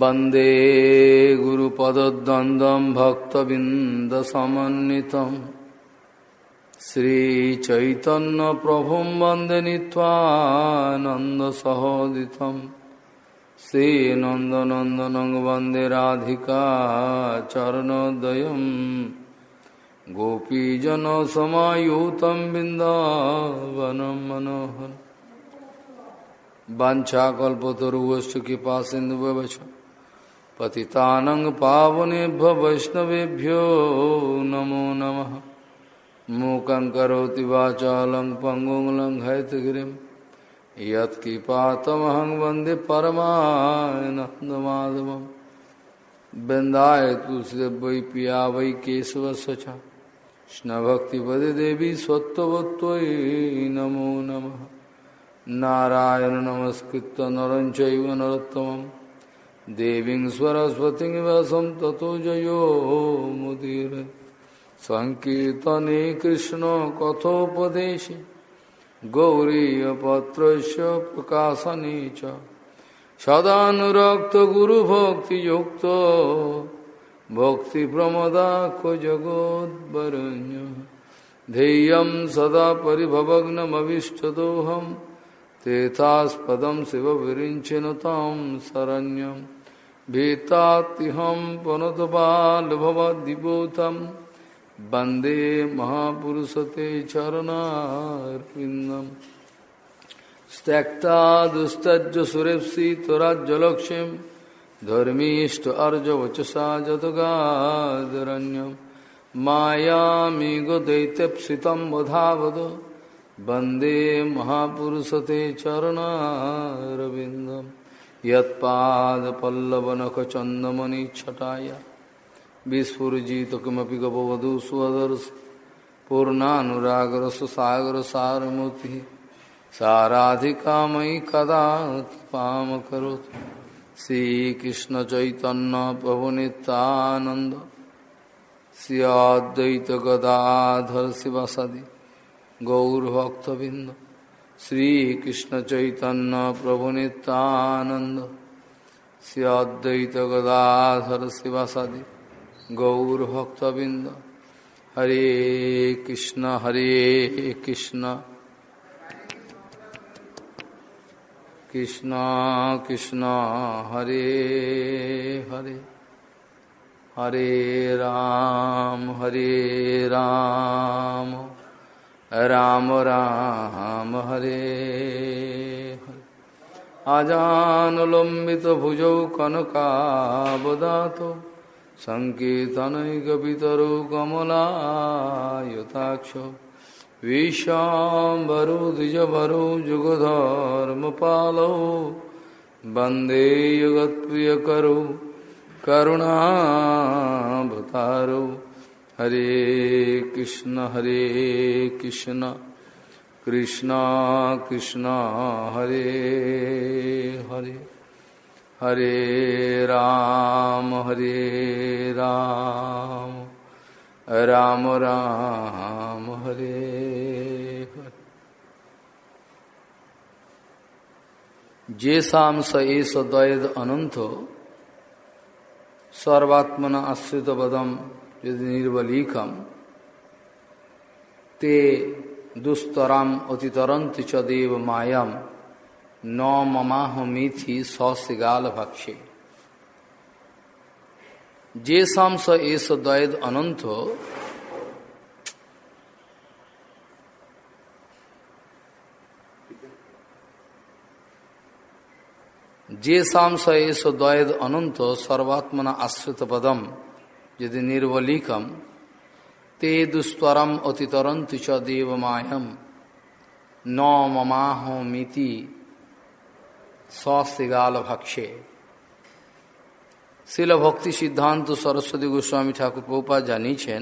वन्दे गुरुपदद्वन्द्वं भक्तबिन्दसमन्वितं श्रीचैतन्यप्रभुं वन्दे नीत्वानन्दसहोदितं श्रीनन्दनन्दनं वन्दे राधिका चरणोदयं गोपीजनसमायुतं बिन्दावनं मनोहर वाछाकल्पतरुवश्च कृपा सिन्धुवच पतितानं पावनेभ्य वैष्णवेभ्यो नमो नमः। मूकं करोति वाचालं पङ्गुं लङ्घयतगिरिं यत्कृपातमहं वंदे परमानन्दमाधवं तुलसीदेव वै पिया वै केशवस्य च कृष्णभक्तिपदे देवी स्वत्ववत्त्वयि नमो नमः। नारायण नमस्कृत नर चैव नरोत्तमं देवी सरस्वती वसम ततो जयो मुदीर। संकर्तने कृष्ण कथोपदेश गौरीपत्र प्रकाशने सदाक्त गुरु भक्ति प्रमदाख जगोदरण्य ध्येय सदा पिभवग्नमीष्टदोहम तेथास्पद शिव विरचनता शरण्यम। भीतातिहं पुनतबालभवद्विभूतं वंदे महापुरुषते चरणार्विन्दम् त्यक्ता दुस्तज सुरेप्सि त्वराज्यलक्ष्मीं धर्मीष्ट अर्जवचसा जतगादरण्यं मायामि गदैत्यप्सितं वधावद, वंदे महापुरुषते चरणारविन्दम्। यत्पादपल्लवनखचन्दमनिच्छटाया विस्फुजित किमपि गपवधु सुदर्श पूर्णानुरागरस सागर सारमूति साराधिका मयि कदा पाम करोत श्रीकृष्ण चैतन्य पवनितानंद श्री अद्वैत गदाधर शिवासादि गौरभक्तबिंद श्रीकृष्ण चैतन्य प्रभु नित्यानंद श्री अद्वैत गदाधर शिवासादि गौरभक्तबिंद हरे कृष्ण हरे कृष्ण। कृष्ण कृष्ण, हरे हरे। हरे राम हरे राम राम। राम राम हरे हरे। आजानुलम्बितभुजौ कनकावदातो सङ्कीर्तनैकपितरो कमलायताक्ष विशाम्बरो द्विजभरो जुगधर्मपालौ वंदे युगत्प्रियकरो करुणाभतारो हरे कृष्ण हरे कृष्ण कृष्ण कृष्ण, हरे हरे हरे राम हरे राम राम राम, हरे हरे। जेसाम स एष द्वैद अनंतो, सर्वात्मना आश्रित पदम यदि निर्वलीकम ते दुस्तरम अतितरंत च देव मायम न ममाहमीथि सौसिगाल भक्षे जेसाम स एस द्वैद अनंत जेसाम स एस द्वैद अनंत सर्वात्मना आश्रित पदम যদি নির্বলিকম তে দুস্তরম অতিতরন্তু চ দেবমায়ম ন মমাহমিতি সশৃগাল ভক্ষে শিল ভক্তি সিদ্ধান্ত সরস্বতী গোস্বামী ঠাকুর প্রপা জানিয়েছেন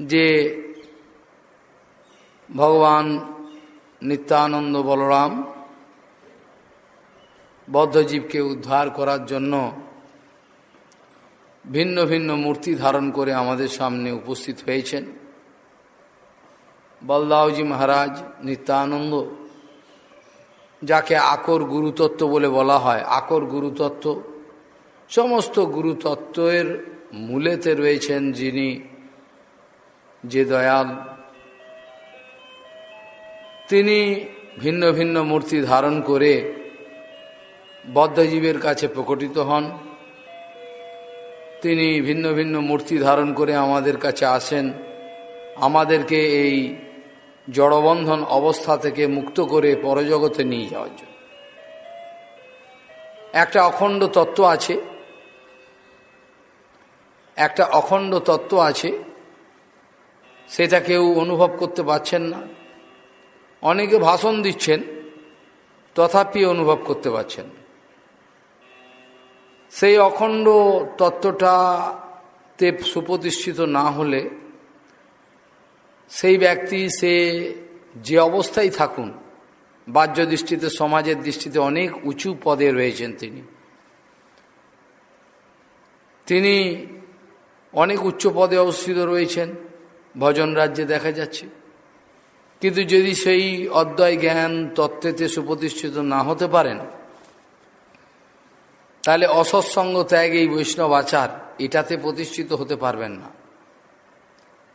যে ভগবান নিত্যানন্দ বলরাম বদ্ধজীবকে উদ্ধার করার জন্য ভিন্ন ভিন্ন মূর্তি ধারণ করে আমাদের সামনে উপস্থিত হয়েছেন। বলদাওজি মহারাজ নিত্যানন্দ, যাকে আকর গুরুতত্ত্ব বলে বলা হয়। আকর গুরুতত্ত্ব, সমস্ত গুরুতত্ত্বের মূলেতে রয়েছেন যিনি যে দয়াল। তিনি ভিন্ন ভিন্ন মূর্তি ধারণ করে বদ্ধজীবের কাছে প্রকটিত হন। তিনি ভিন্ন ভিন্ন মূর্তি ধারণ করে আমাদের কাছে আসেন। আমাদেরকে এই জড়বন্ধন অবস্থা থেকে মুক্ত করে পরজগতে নিয়ে যাওয়ার জন্য। একটা অখণ্ড তত্ত্ব আছে। একটা অখণ্ড তত্ত্ব আছে। সেটা কেউ অনুভব করতে পারছেন না। অনেকে ভাষণ দিচ্ছেন তথাপি অনুভব করতে পারছেন সেই অখণ্ড তত্ত্বটাতে সুপ্রতিষ্ঠিত না হলে সেই ব্যক্তি, সে যে অবস্থায় থাকুন, বাহ্য দৃষ্টিতে, সমাজের দৃষ্টিতে অনেক উঁচু পদে রয়েছেন তিনি। তিনি অনেক উচ্চ পদে অবস্থিত রয়েছেন, ভজন রাজ্যে দেখা যাচ্ছে। কিন্তু যদি সেই অদ্বয় জ্ঞান তত্ত্বেতে সুপ্রতিষ্ঠিত না হতে পারেন তাহলে অসৎসঙ্গ ত্যাগ এই বৈষ্ণব আচার এটাতে প্রতিষ্ঠিত হতে পারবেন না।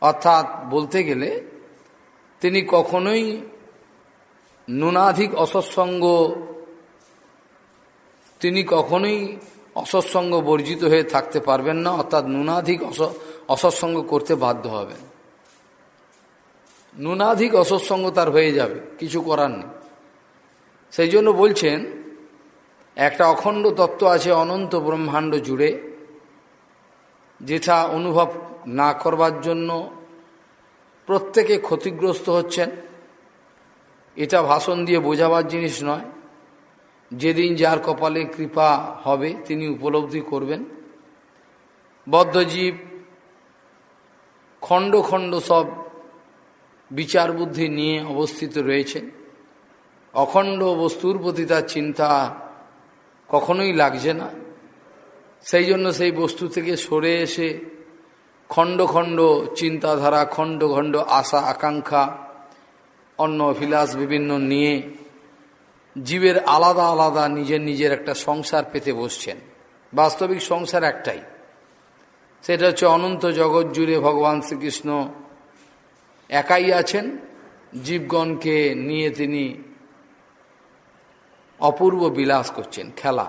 অর্থাৎ বলতে গেলে তিনি কখনোই নুনাধিক অসৎসঙ্গ, তিনি কখনোই অসৎসঙ্গ বর্জিত হয়ে থাকতে পারবেন না, অর্থাৎ নুনাধিক অসৎসঙ্গ করতে বাধ্য হবেন। নুনাধিক অসৎসঙ্গ তার হয়ে যাবে, কিছু করার নেই। সেই জন্য বলছেন একটা অখণ্ড তত্ত্ব আছে অনন্ত ব্রহ্মাণ্ড জুড়ে, যেটা অনুভব না করবার জন্য প্রত্যেকে ক্ষতিগ্রস্ত হচ্ছেন। এটা ভাষণ দিয়ে বোঝাবার জিনিস নয়। যেদিন যার কপালে কৃপা হবে, তিনি উপলব্ধি করবেন। বদ্ধজীব খণ্ড খণ্ড সব বিচার বুদ্ধি নিয়ে অবস্থিত রয়েছে অখণ্ড বস্তুর প্রতি তার চিন্তা কখনোই লাগছে না। সেই জন্য সেই বস্তু থেকে সরে এসে খণ্ড খণ্ড চিন্তাধারা, খণ্ড খণ্ড আশা, আকাঙ্ক্ষা, অন্য অভিলাষ বিভিন্ন নিয়ে জীবের আলাদা আলাদা নিজের নিজের একটা সংসার পেতে বসছেন। বাস্তবিক সংসার একটাই। সেটা হচ্ছে অনন্ত জগৎ জুড়ে ভগবান শ্রীকৃষ্ণ একাই আছেন। জীবগণকে নিয়ে তিনি অপূর্ব বিলাস করছেন, খেলা।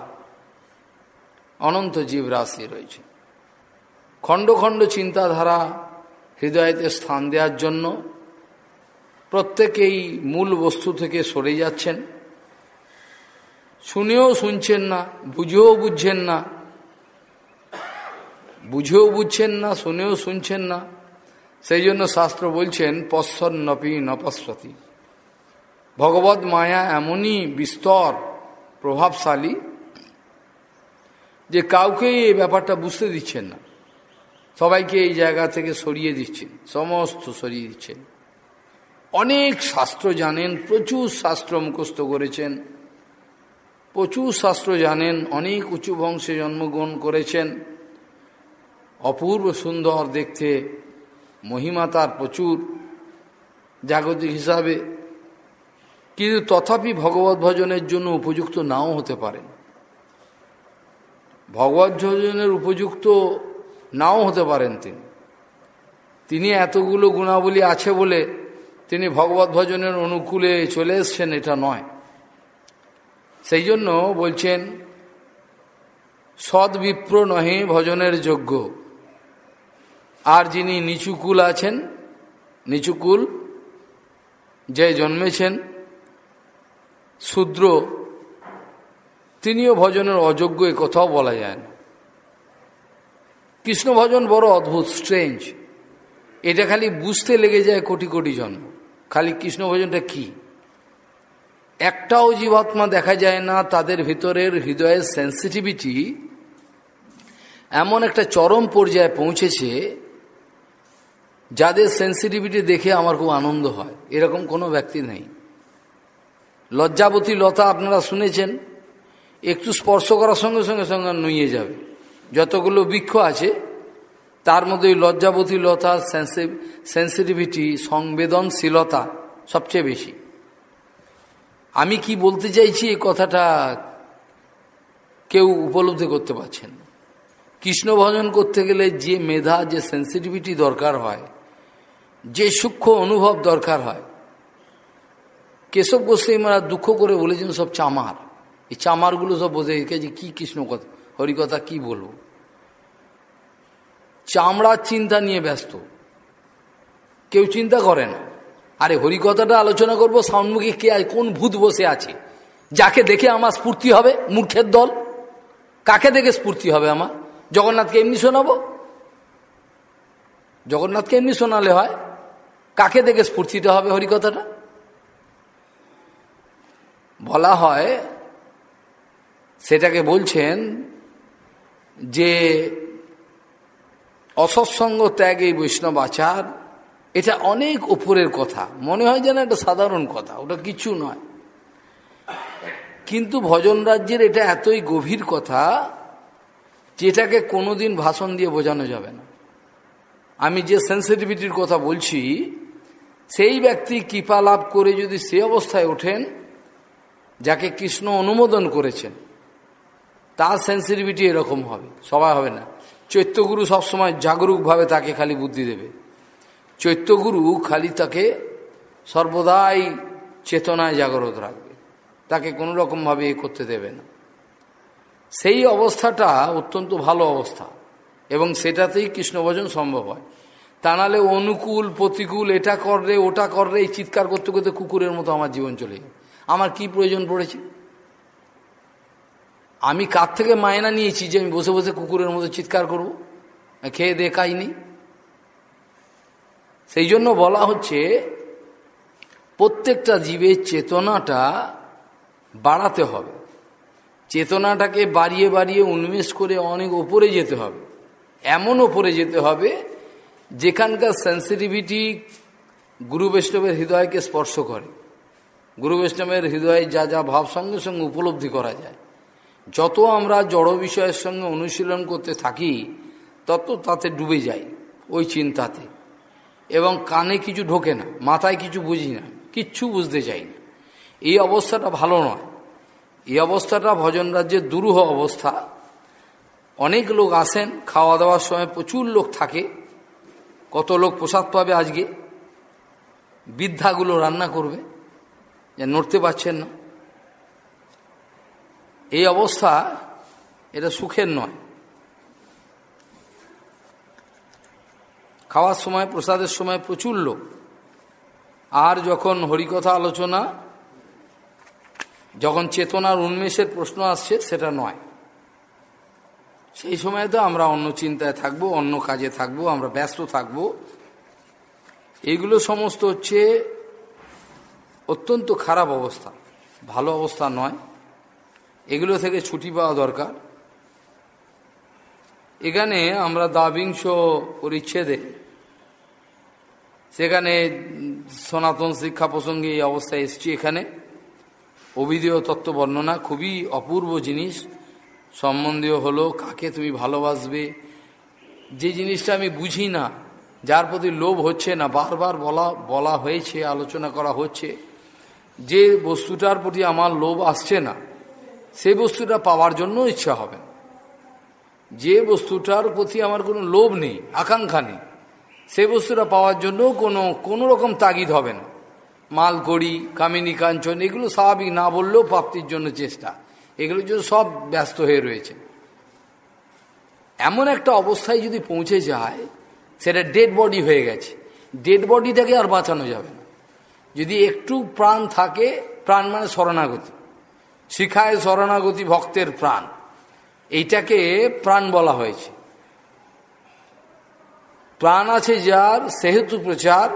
অনন্ত জীব রাশি রয়েছে। খণ্ড খণ্ড চিন্তাধারা হৃদয়তে স্থান দেওয়ার জন্য প্রত্যেকেই মূল বস্তু থেকে সরে যাচ্ছেন। শুনেও শুনছেন না, বুঝেও বুঝছেন না, বুঝেও বুঝছেন না, শুনেও শুনছেন না। সেই জন্য শাস্ত্র বলছেন পশ্বর নপি নপস্বতী ভগবত মায়া এমনই বিস্তর প্রভাবশালী যে কাউকেই এই ব্যাপারটা বুঝতে দিচ্ছেন না। সবাইকে এই জায়গা থেকে সরিয়ে দিচ্ছেন, সমস্ত সরিয়ে দিচ্ছেন। অনেক শাস্ত্র জানেন, প্রচুর শাস্ত্র মুখস্থ করেছেন, প্রচুর শাস্ত্র জানেন, অনেক উঁচু বংশে জন্মগ্রহণ করেছেন। অপূর্ব সুন্দর দেখতে মহিমা তার প্রচুর। জাগতিক হিসাবে কিন্তু তথাপি ভগবত ভজনের জন্য উপযুক্ত নাও হতে পারেন ভগবত ভজনের উপযুক্ত নাও হতে পারেন তিনি। তিনি এতগুলো গুণাবলী আছে বলে তিনি ভগবত ভজনের অনুকূলে চলে এসছেন, এটা নয়। সেই জন্য বলছেন, সৎ বিপ্র নহে ভজনের যোগ্য। আর যিনি নিচুকুল আছেন নিচুকুল যে জন্মেছেন শূদ্র, তিনিও ভজনের অযোগ্য, এ কথাও বলা যায় না। কৃষ্ণ ভজন বড় অদ্ভুত স্ট্রেঞ্জ এটা খালি বুঝতে লেগে যায় কোটি কোটি জন্ম। খালি কৃষ্ণ ভজনটা কি? একটাও জীবাত্মা দেখা যায় না, তাদের ভিতরের হৃদয়ের সেন্সিটিভিটি এমন একটা চরম পর্যায়ে পৌঁছেছে, যাদের সেন্সিটিভিটি দেখে আমার খুব আনন্দ হয়। এরকম কোনো ব্যক্তি নেই। লজ্জাবতী লতা আপনারা শুনেছেন, একটু স্পর্শ করার সঙ্গে সঙ্গে সঙ্গে নুয়ে যাবে। যতগুলো বৃক্ষ আছে, তার মধ্যে লজ্জাবতী লতা সেন্সিটিভিটি সংবেদনশীলতা সবচেয়ে বেশি। আমি কি বলতে চাইছি এই কথাটা কেউ উপলব্ধি করতে পারছেন কৃষ্ণ ভজন করতে গেলে যে মেধা, যে সেন্সিটিভিটি দরকার হয়, যে সূক্ষ্ম অনুভব দরকার হয় কেশব গোস্বাই মারা দুঃখ করে বলেছেন, সব চামার। এই চামারগুলো সব বোঝে যে কি কৃষ্ণ কথা, হরিকথা কি বলব? চামড়ার চিন্তা নিয়ে ব্যস্ত। কেউ চিন্তা করে না। আরে হরিকথাটা আলোচনা করব সাউন্ডমুখী কে কোন ভূত বসে আছে? যাকে দেখে আমার স্ফূর্তি হবে, মূর্খের দল? কাকে দেখে স্ফূর্তি হবে আমার? জগন্নাথকে এমনি শোনাবো? জগন্নাথকে এমনি শোনালে হয়। কাকে দেখে স্ফূর্তিটা হবে হরিকথাটা? বলা হয়, সেটাকে বলছেন যে অসৎসঙ্গ ত্যাগ এই বৈষ্ণব আচার, এটা অনেক উপরের কথা। মনে হয় যেন একটা সাধারণ কথা, ওটা কিছু নয়। কিন্তু ভজন রাজ্যের এটা এতই গভীর কথা যেটাকে কোনোদিন ভাষণ দিয়ে বোঝানো যাবে না। আমি যে সেন্সিটিভিটির কথা বলছি, সেই ব্যক্তি কৃপা লাভ করে যদি সে অবস্থায় ওঠেন যাকে কৃষ্ণ অনুমোদন করেছেন, তার সেন্সিটিভিটি এরকম হবে, সবাই হবে না। চৈত্যগুরু সবসময় জাগরুকভাবে তাকে খালি বুদ্ধি দেবে। চৈত্যগুরু খালি তাকে সর্বদাই চেতনায় জাগরত রাখবে, তাকে কোনো রকমভাবে এ করতে দেবে না। সেই অবস্থাটা অত্যন্ত ভালো অবস্থা, এবং সেটাতেই কৃষ্ণভজন সম্ভব হয়। তা নাহলে অনুকূল, প্রতিকূল, এটা করলে, ওটা করলে এই চিৎকার করতে করতে কুকুরের মতো আমার জীবন চলে আমার কি প্রয়োজন পড়েছে? আমি কার থেকে মায়না নিয়েছি যে আমি বসে বসে কুকুরের মতো চিৎকার করব? খেয়ে দেখাই নেই। সেই জন্য বলা হচ্ছে, প্রত্যেকটা জীবের চেতনাটা বাড়াতে হবে। চেতনাটাকে বাড়িয়ে বাড়িয়ে উন্মেষ করে অনেক ওপরে যেতে হবে। এমন ওপরে যেতে হবে, যেখানকার সেন্সিটিভিটি গুরু বৈষ্ণবের হৃদয়কে স্পর্শ করে। গুরু বৈষ্ণবের হৃদয়ে যা যা ভাব সঙ্গে সঙ্গে উপলব্ধি করা যায়। যত আমরা জড় বিষয়ের সঙ্গে অনুশীলন করতে থাকি, তত তাতে ডুবে যাই ওই চিন্তাতে। এবং কানে কিছু ঢোকে না, মাথায় কিছু বুঝি না, কিচ্ছু বুঝতে চাই না। এই অবস্থাটা ভালো নয়। এই অবস্থাটা ভজন রাজ্যের দুরূহ অবস্থা। অনেক লোক আসেন খাওয়া দাওয়ার সময় প্রচুর লোক থাকে। কত লোক প্রসাদ পাবে আজকে? বৃদ্ধাগুলো রান্না করবে। যে নড়তে পারছেন না। এই অবস্থা এটা সুখের নয়। খাওয়ার সময়, প্রসাদের সময় প্রচুর লোক। আর যখন হরিকথা আলোচনা, যখন চেতনার উন্মেষের প্রশ্ন আসছে, সেটা নয়। সেই সময় তো আমরা অন্য চিন্তায় থাকব, অন্য কাজে থাকব, আমরা ব্যস্ত থাকব। এইগুলো সমস্ত হচ্ছে অত্যন্ত খারাপ অবস্থা। ভালো অবস্থা নয়। এগুলো থেকে ছুটি পাওয়া দরকার। এখানে আমরা দাবিংশ পরিচ্ছেদে, সেখানে সনাতন শিক্ষা প্রসঙ্গে এই অবস্থায় এসছি এখানে। অভিধেয় তত্ত্ব বর্ণনা খুবই অপূর্ব জিনিস। সম্বন্ধীয় হলো, কাকে তুমি ভালোবাসবে? যে জিনিসটা আমি বুঝি না, যার প্রতি লোভ হচ্ছে না, বারবার বলা বলা হয়েছে, আলোচনা করা হচ্ছে। যে বস্তুটার প্রতি আমার লোভ আসছে না সেই বস্তুটা পাওয়ার জন্য ইচ্ছা হবে। যে বস্তুটার প্রতি আমার কোনো লোভ নেই, আকাঙ্ক্ষা নেই সেই বস্তুটা পাওয়ার জন্য কোনো কোনো রকম তাগিদ হবে না। মাল করি কামিনী কাঞ্চন, এগুলো স্বাভাবিক না বললেও প্রাপ্তির জন্য চেষ্টা। এগুলোর জন্য সব ব্যস্ত হয়ে রয়েছে। এমন একটা অবস্থায় যদি পৌঁছে যায়, সেটা ডেড বডি হয়ে গেছে। ডেড বডিটাকে আর বাঁচানো যাবে না। যদি একটু প্রাণ থাকে, প্রাণ মানে শরণাগতি। শিখায় শরণাগতি ভক্তের প্রাণ। এইটাকে প্রাণ বলা হয়েছে। প্রাণ আছে যার, সেহেতু প্রচার।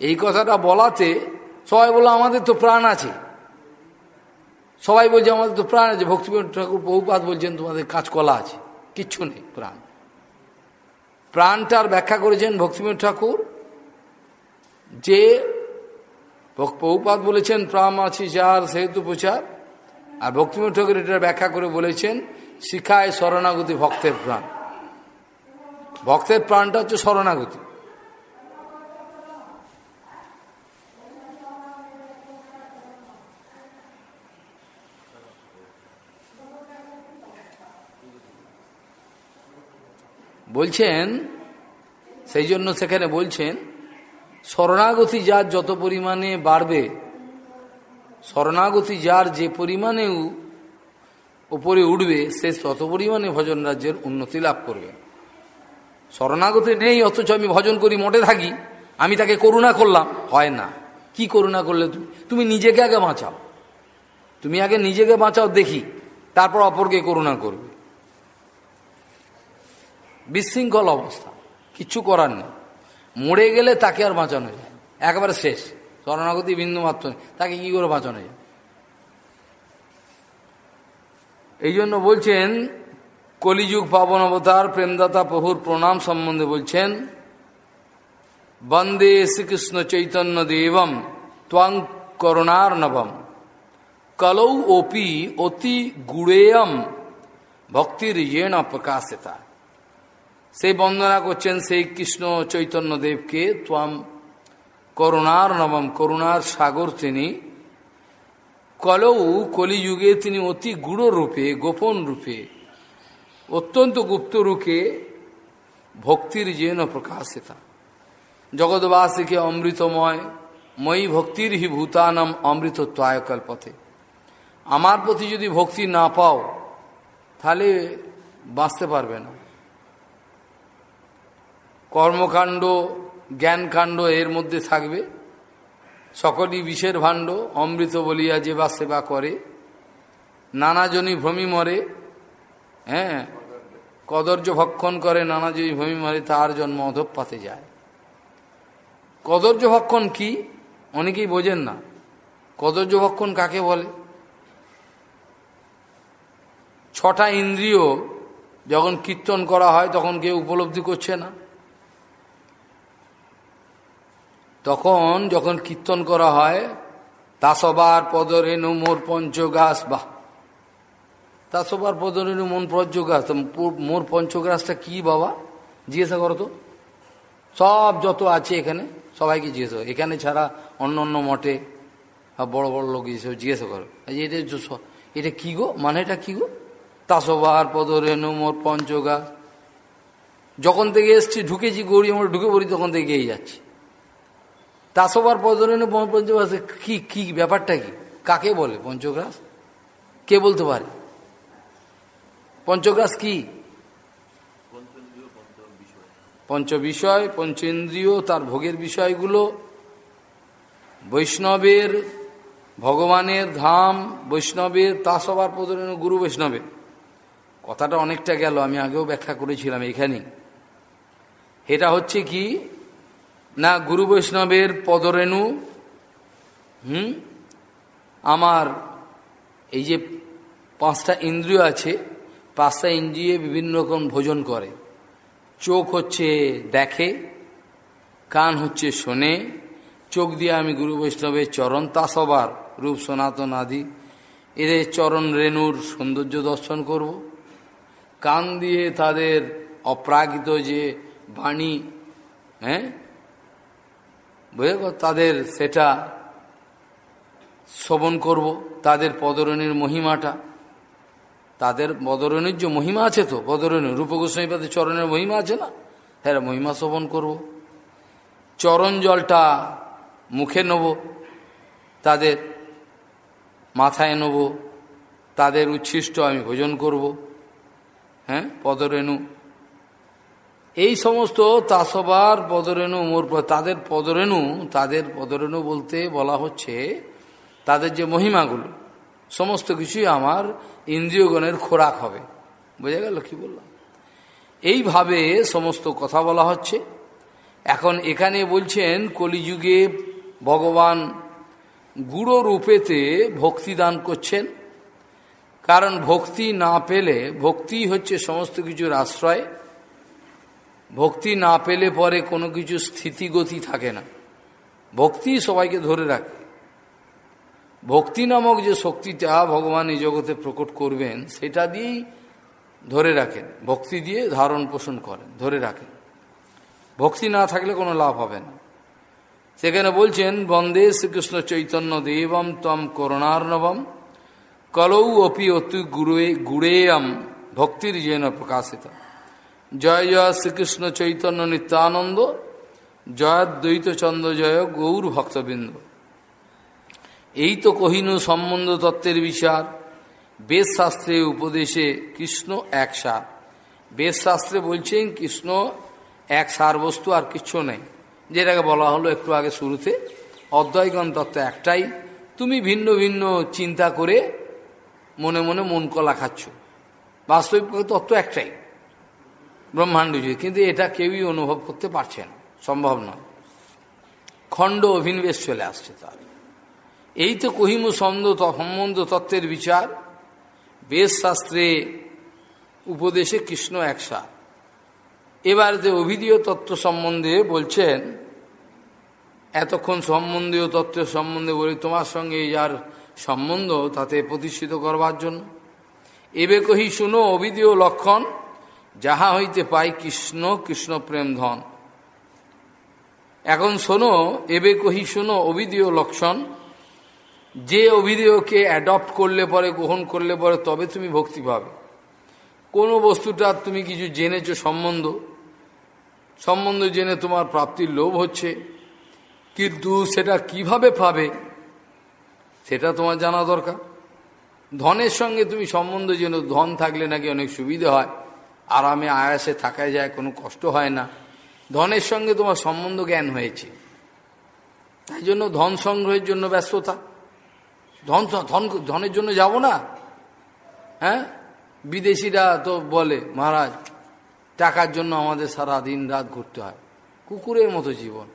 এই কথাটা বলাতে সবাই বলো আমাদের তো প্রাণ আছে। সবাই বলছে, আমাদের তো প্রাণ আছে। ভক্তিবিনোদ ঠাকুর বহুপাত বলছেন, তোমাদের কাঁচকলা আছে। কিচ্ছু নেই প্রাণ। প্রাণটার ব্যাখ্যা করেছেন ভক্তিবিনোদ ঠাকুর যে বহুপাত বলেছেন প্রামাচিচার সেহেতু প্রচার। আর ভক্তিম ঠাকুর এটা ব্যাখ্যা করে বলেছেন, শিখায় শরণাগতি ভক্তের প্রাণ। ভক্তের প্রাণটা হচ্ছে শরণাগতি। বলছেন, সেই জন্য সেখানে বলছেন শরণাগতি যার যত পরিমাণে বাড়বে, শরণাগতি যার যে পরিমাণে উপরে উঠবে, সে তত পরিমাণে ভজন রাজ্যের উন্নতি লাভ করবে। শরণাগতি নেই, অথচ আমি ভজন করি, মোটে থাকি, আমি তাকে করুণা করলাম, হয় না। কি করুণা করলে তুমি? তুমি নিজেকে আগে বাঁচাও। তুমি আগে নিজেকে বাঁচাও, দেখি, তারপর অপরকে করুণা করবে। বিশৃঙ্খল অবস্থা কিচ্ছু করার নেই। মরে গেলে তাকে আর বাঁচানো যায়। একবারে শেষ। শরণাগতি বিন্দু মাত্র তাকে কি করে বাঁচানো যায়? এই জন্য বলছেন, কলিযুগ পাবন অবতার, প্রেমদাতা প্রভুর প্রণাম সম্বন্ধে বলছেন, বন্দে শ্রীকৃষ্ণ চৈতন্য দেবম, ত্বং করুণার নবম কলৌ অপি অতি গুড়েয়ম, ভক্তির ইয়েন প্রকাশিতা। সেই বন্দনা করছেন সেই কৃষ্ণ চৈতন্য দেবকে, ত্বাম করুণার নবম, করুণার সাগর তিনি। কলৌ কলিযুগে তিনি অতি গুড় রূপে, গোপন রূপে, অত্যন্ত গুপ্ত রূপে ভক্তির যেন প্রকাশিতা। জগৎবাসীকে অমৃতময় মই ভক্তির হি ভূতানম অমৃতত্বায় কল্পতে আমার প্রতি যদি ভক্তি না পাও, তাহলে বাঁচতে পারবে না। কর্মকাণ্ড, জ্ঞানকাণ্ড এর মধ্যে থাকবে। সকলই বিষের ভাণ্ড, অমৃত বলিয়া যে বা সেবা করে। নানাজনী ভ্রমি মরে হ্যাঁ? কদর্য ভক্ষণ করে নানাজনী ভ্রমি মরে, তার জন্ম অধপাতে যায়। কদর্য ভক্ষণ কি? অনেকেই বোঝেন না। কদর্য ভক্ষণ কাকে বলে? ছটা ইন্দ্রিয় যখন কীর্তন করা হয়, তখন কেউ উপলব্ধি করছে না। তখন যখন কীর্তন করা হয়, তাসবার পদরেণু মোর পঞ্চগাস বাহ! তাসবার পদরেণু মন পঞ্চগাছ মোর পঞ্চগাছটা কি বাবা? জিজ্ঞাসা করো তো। সব যত আছে এখানে, সবাইকে জিজ্ঞেস করো। এখানে ছাড়া অন্য অন্য মঠে বড় বড় লোক হিসেবে জিজ্ঞাসা করো। এটা এটা কী গো? মানে এটা কি গো? তাসবার পদরেণু মোর পঞ্চগাস যখন থেকে এসছি, ঢুকেছি গৌরী আমরা, ঢুকে পড়ি, তখন থেকে গিয়ে যাচ্ছি। তাসবার পদরেণু পঞ্চগ্রাস কি কি ব্যাপারটা কি? কাকে বলে পঞ্চগ্রাস? কে বলতে পারে? পঞ্চগ্রাস কি? পঞ্চ বিষয় পঞ্চেন্দ্রিয়, তার ভোগের বিষয়গুলো, বৈষ্ণবের, ভগবানের ধাম, বৈষ্ণবের তা সবার পদরেণু গুরু বৈষ্ণবের। কথাটা অনেকটা গেল, আমি আগেও ব্যাখ্যা করেছিলাম এখানেই। এটা হচ্ছে কি? না গুরু বৈষ্ণবের পদরেণু, হুম? আমার এই যে পাঁচটা ইন্দ্রিয় আছে, পাঁচটা ইন্দ্রিয়ে বিভিন্ন রকম ভোজন করে। চোখ হচ্ছে দেখে, কান হচ্ছে শোনে, চোখ দিয়ে আমি গুরু বৈষ্ণবের চরণ তাসবার রূপ সনাতন আদি। এদের চরণ রেণুর সৌন্দর্য দর্শন করব। কান দিয়ে তাদের অপ্রাকৃত যে বাণী হ্যাঁ? বুঝে তাদের সেটা শ্রবণ করব, তাদের পদরণীর মহিমাটা। তাদের পদরণীর যে মহিমা আছে তো, পদরণী রূপগোস্বামীপাদের চরণের মহিমা আছে না? হ্যাঁ মহিমা শ্রবণ করব। চরণ জলটা মুখে নেব, তাদের মাথায় নেব, তাদের উচ্ছিষ্ট আমি ভোজন করব। হ্যাঁ পদরেণু এই সমস্ত তাসবার পদরেণু, মোর তাদের পদরেণু তাদের পদরেণু বলতে বলা হচ্ছে তাদের যে মহিমাগুলো, সমস্ত কিছুই আমার ইন্দ্রিয়গণের খোরাক হবে। বোঝা গেল কি বললাম? এইভাবে সমস্ত কথা বলা হচ্ছে। এখন এখানে বলছেন, কলিযুগে ভগবান গুড়ো রূপেতে ভক্তি দান করছেন। কারণ ভক্তি না পেলে, ভক্তি হচ্ছে সমস্ত কিছুর আশ্রয়। ভক্তি না পেলে পরে কোনো কিছু স্থিতিগতি থাকে না। ভক্তি সবাইকে ধরে রাখে। ভক্তি নামক যে শক্তিটা ভগবান এই জগতে প্রকট করবেন, সেটা দিয়েই ধরে রাখেন। ভক্তি দিয়ে ধারণ পোষণ করেন, ধরে রাখেন। ভক্তি না থাকলে কোনো লাভ হবে না। সেখানে বলছেন, বন্দে শ্রীকৃষ্ণ চৈতন্য দেবম তম করুণার্ণবম, কলৌ অপি অতি গুড়ে গুড়েয়ম, ভক্তির যেন প্রকাশিত। জয় জয় শ্রীকৃষ্ণ চৈতন্য নিত্যানন্দ জয়াদ্বৈত চন্দ্র জয় গৌর ভক্তবৃন্দ। এই তো কহিনু সম্বন্ধ তত্ত্বের বিচার। বেদ শাস্ত্রে উপদেশে কৃষ্ণ এক সার। বেদ শাস্ত্রে বলছেন, কৃষ্ণ এক সার বস্তু আর কিচ্ছু নেই। যেটাকে বলা হলো একটু আগে শুরুতে, অদ্বৈগণ তত্ত্ব একটাই। তুমি ভিন্ন ভিন্ন চিন্তা করে মনে মনে মন কলা খাচ্ছ। বাস্তবিক তত্ত্ব একটাই। ব্রহ্মাণ্ড জুড়ে কিন্তু এটা কেউই অনুভব করতে পারছে না। সম্ভব নয়। খণ্ড অভিনিবেশ চলে আসছে তার। এই তো কহিমু সন্দ সম্বন্ধ তত্ত্বের বিচার। বেদ শাস্ত্রে উপদেশে কৃষ্ণ একসা। এবার যে অভিধীয় তত্ত্ব সম্বন্ধে বলছেন, এতক্ষণ সম্বন্ধীয় তত্ত্বের সম্বন্ধে বলি, তোমার সঙ্গে যার সম্বন্ধ তাতে প্রতিষ্ঠিত করবার জন্য। এবে কহি, শুনো, অভিধীয় লক্ষণ যাহা হইতে পাই কৃষ্ণ কৃষ্ণ প্রেম ধন। এখন শোনো, এবে কহি শোনো অভিধীয় লক্ষণ, যে অভিধেয়কে অ্যাডপ্ট করলে পরে, গ্রহণ করলে পরে, তবে তুমি ভক্তি পাবে। কোনো বস্তুটা তুমি কিছু জেনেছো সম্বন্ধ? সম্বন্ধ জেনে তোমার প্রাপ্তির লোভ হচ্ছে। কিন্তু সেটা কীভাবে পাবে? সেটা তোমার জানা দরকার। ধনের সঙ্গে তুমি সম্বন্ধ যেন ধন থাকলে নাকি অনেক সুবিধে হয়। আরামে আয়াসে থাকা যায়, কোনো কষ্ট হয় না। ধনের সঙ্গে তোমার সম্বন্ধ জ্ঞান হয়েছে। তাই জন্য ধন সংগ্রহের জন্য ব্যস্ততা। ধন ধন, ধনের জন্য যাব না। হ্যাঁ? বিদেশিরা তো বলে, মহারাজ, টাকার জন্য আমাদের সারা দিন রাত ঘুরতে হয়। কুকুরের মতো জীবন।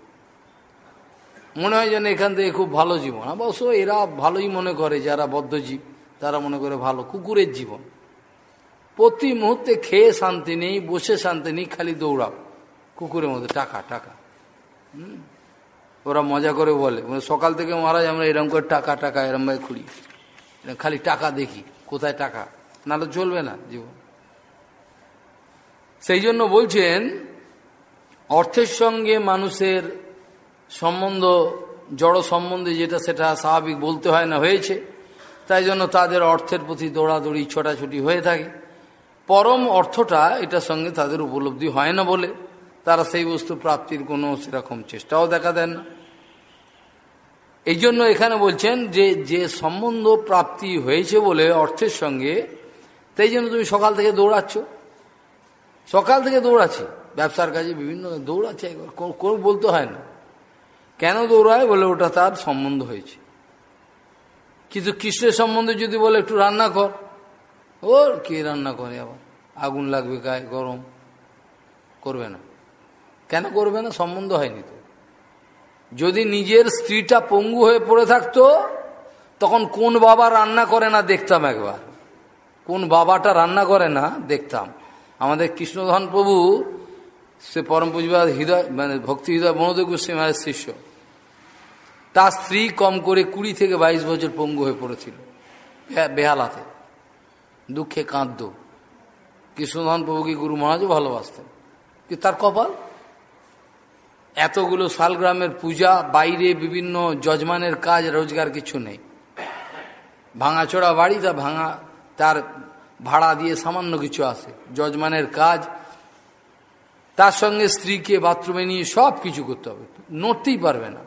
মনে হয় যেন এখান থেকে খুব ভালো জীবন। অবশ্য এরা ভালোই মনে করে, যারা বদ্ধজীব, তারা মনে করে ভালো। কুকুরের জীবন। প্রতি মুহূর্তে খেয়ে শান্তি নেই, বসে শান্তি নেই, খালি দৌড়াও। কুকুরের মধ্যে টাকা টাকা। ওরা মজা করে বলে সকাল থেকে মহারাজ, আমরা এরম করে টাকা টাকা, এরম ভাবে খুঁড়ি। খালি টাকা দেখি, কোথায় টাকা? নাহলে চলবে না জীবন। সেই জন্য বলছেন, অর্থের সঙ্গে মানুষের সম্বন্ধ, জড় সম্বন্ধে যেটা সেটা স্বাভাবিক বলতে হয় না, হয়েছে। তাই জন্য তাদের অর্থের প্রতি দৌড়াদৌড়ি, ছোটাছুটি হয়ে থাকে। পরম অর্থটা এটার সঙ্গে তাদের উপলব্ধি হয় না বলে তারা সেই বস্তু প্রাপ্তির কোনো সেরকম চেষ্টাও দেখা দেন না। এই জন্য এখানে বলছেন যে যে সম্বন্ধ প্রাপ্তি হয়েছে বলে অর্থের সঙ্গে, তাই জন্য তুমি সকাল থেকে দৌড়াচ্ছ। সকাল থেকে দৌড়াচ্ছি। ব্যবসার কাজে বিভিন্ন দৌড়াচ্ছে, একবার বলতে হয় না। কেন দৌড়ায় বলে ওটা তার সম্বন্ধ হয়েছে। কিন্তু কৃষ্ণের সম্বন্ধে যদি বলে একটু রান্না কর। ওর কে রান্না করে আবার? আগুন লাগবে গায়ে, গরম। করবে না। কেন করবে না? সম্বন্ধ হয়নি তো। যদি নিজের স্ত্রীটা পঙ্গু হয়ে পড়ে থাকতো, তখন কোন বাবা রান্না করে না দেখতাম একবার? কোন বাবাটা রান্না করে না দেখতাম? আমাদের কৃষ্ণধন প্রভু, সে পরম পুজবাদ হৃদয় মানে ভক্তি হৃদয় বনদেব গোস্বামীর শিষ্য। তার স্ত্রী কম করে কুড়ি থেকে বাইশ বছর পঙ্গু হয়ে পড়েছিল বেহালাতে। দুঃখে কাঁদত। কৃষ্ণধন প্রভুকে গুরু মহারাজও ভালোবাসতেন। কিন্তু তার কপাল? এতগুলো শালগ্রামের পূজা, বাইরে বিভিন্ন যজমানের কাজ, রোজগার কিছু নেই। ভাঙাচোড়া বাড়ি, তা ভাঙা, তার ভাড়া দিয়ে সামান্য কিছু আসে যজমানের কাজ, তার সঙ্গে স্ত্রীকে বাথরুমে নিয়ে সব কিছু করতে হবে। নড়তেই পারবে না।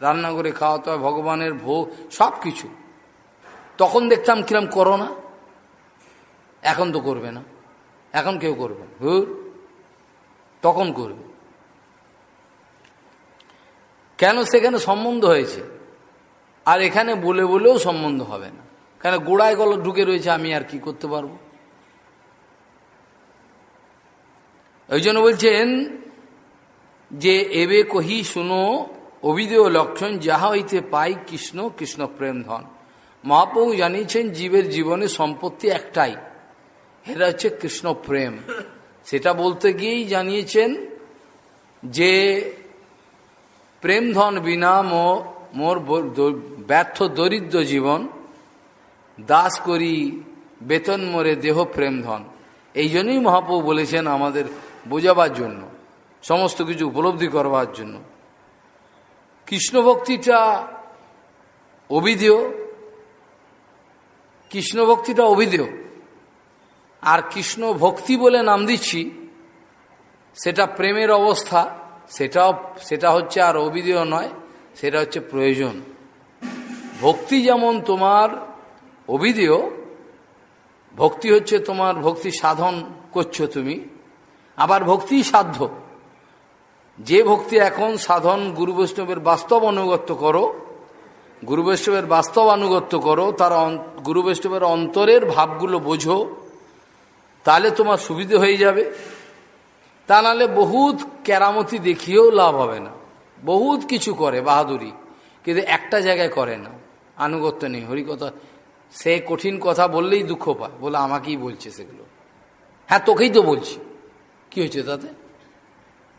রান্না করে খাওয়াতে হয় ভগবানের ভোগ, সব কিছু। তখন দেখতাম কিরম করো না এখন তো করবে না। এখন কেউ করবে হুর, তখন করবে। কেন সেখানে সম্বন্ধ হয়েছে? আর এখানে বলে বলেও সম্বন্ধ হবে না। কেন গোড়ায় গল ঢুকে রয়েছে, আমি আর কি করতে পারব? ওই জন্য বলছেন যে, এবে কহি শুনো, অভিদেয় লক্ষণ যাহা হইতে পাই কৃষ্ণ কৃষ্ণ প্রেম ধন। মহাপ্রভু জানিয়েছেন জীবের জীবনে সম্পত্তি একটাই। এটা হচ্ছে কৃষ্ণ প্রেম। সেটা বলতে গিয়েই জানিয়েছেন যে প্রেম ধন বিনা মোর ব্যর্থ দরিদ্র জীবন, দাস করি বেতন মোরে দেহ প্রেম ধন এই জন্যই মহাপ্রভু বলেছেন আমাদের বোঝাবার জন্য, সমস্ত কিছু উপলব্ধি করবার জন্য। কৃষ্ণ ভক্তিটা অবিধেয়, কৃষ্ণ ভক্তিটা অবিধেয়। আর কৃষ্ণ ভক্তি বলে নাম দিচ্ছি, সেটা প্রেমের অবস্থা, সেটাও, সেটা হচ্ছে আর অবিদেয় নয়, সেটা হচ্ছে প্রয়োজন। ভক্তি যেমন তোমার অবিদেয় ভক্তি হচ্ছে তোমার ভক্তি সাধন করছ তুমি, আবার ভক্তি সাধ্য। যে ভক্তি এখন সাধন গুরু বৈষ্ণবের বাস্তব অনুগত্য করো, গুরু বৈষ্ণবের বাস্তব আনুগত্য করো, তার গুরু বৈষ্ণবের অন্তরের ভাবগুলো বোঝো তাহলে তোমার সুবিধে হয়ে যাবে। তা নাহলে বহুত কেরামতি দেখিয়েও লাভ হবে না। বহুত কিছু করে বাহাদুরি, কিন্তু একটা জায়গায় করে না। আনুগত্য নেই। হরিকথা সে কঠিন কথা বললেই দুঃখ পায়। বলে, আমাকেই বলছে সেগুলো। হ্যাঁ তোকেই তো বলছি। কি হয়েছে তাতে?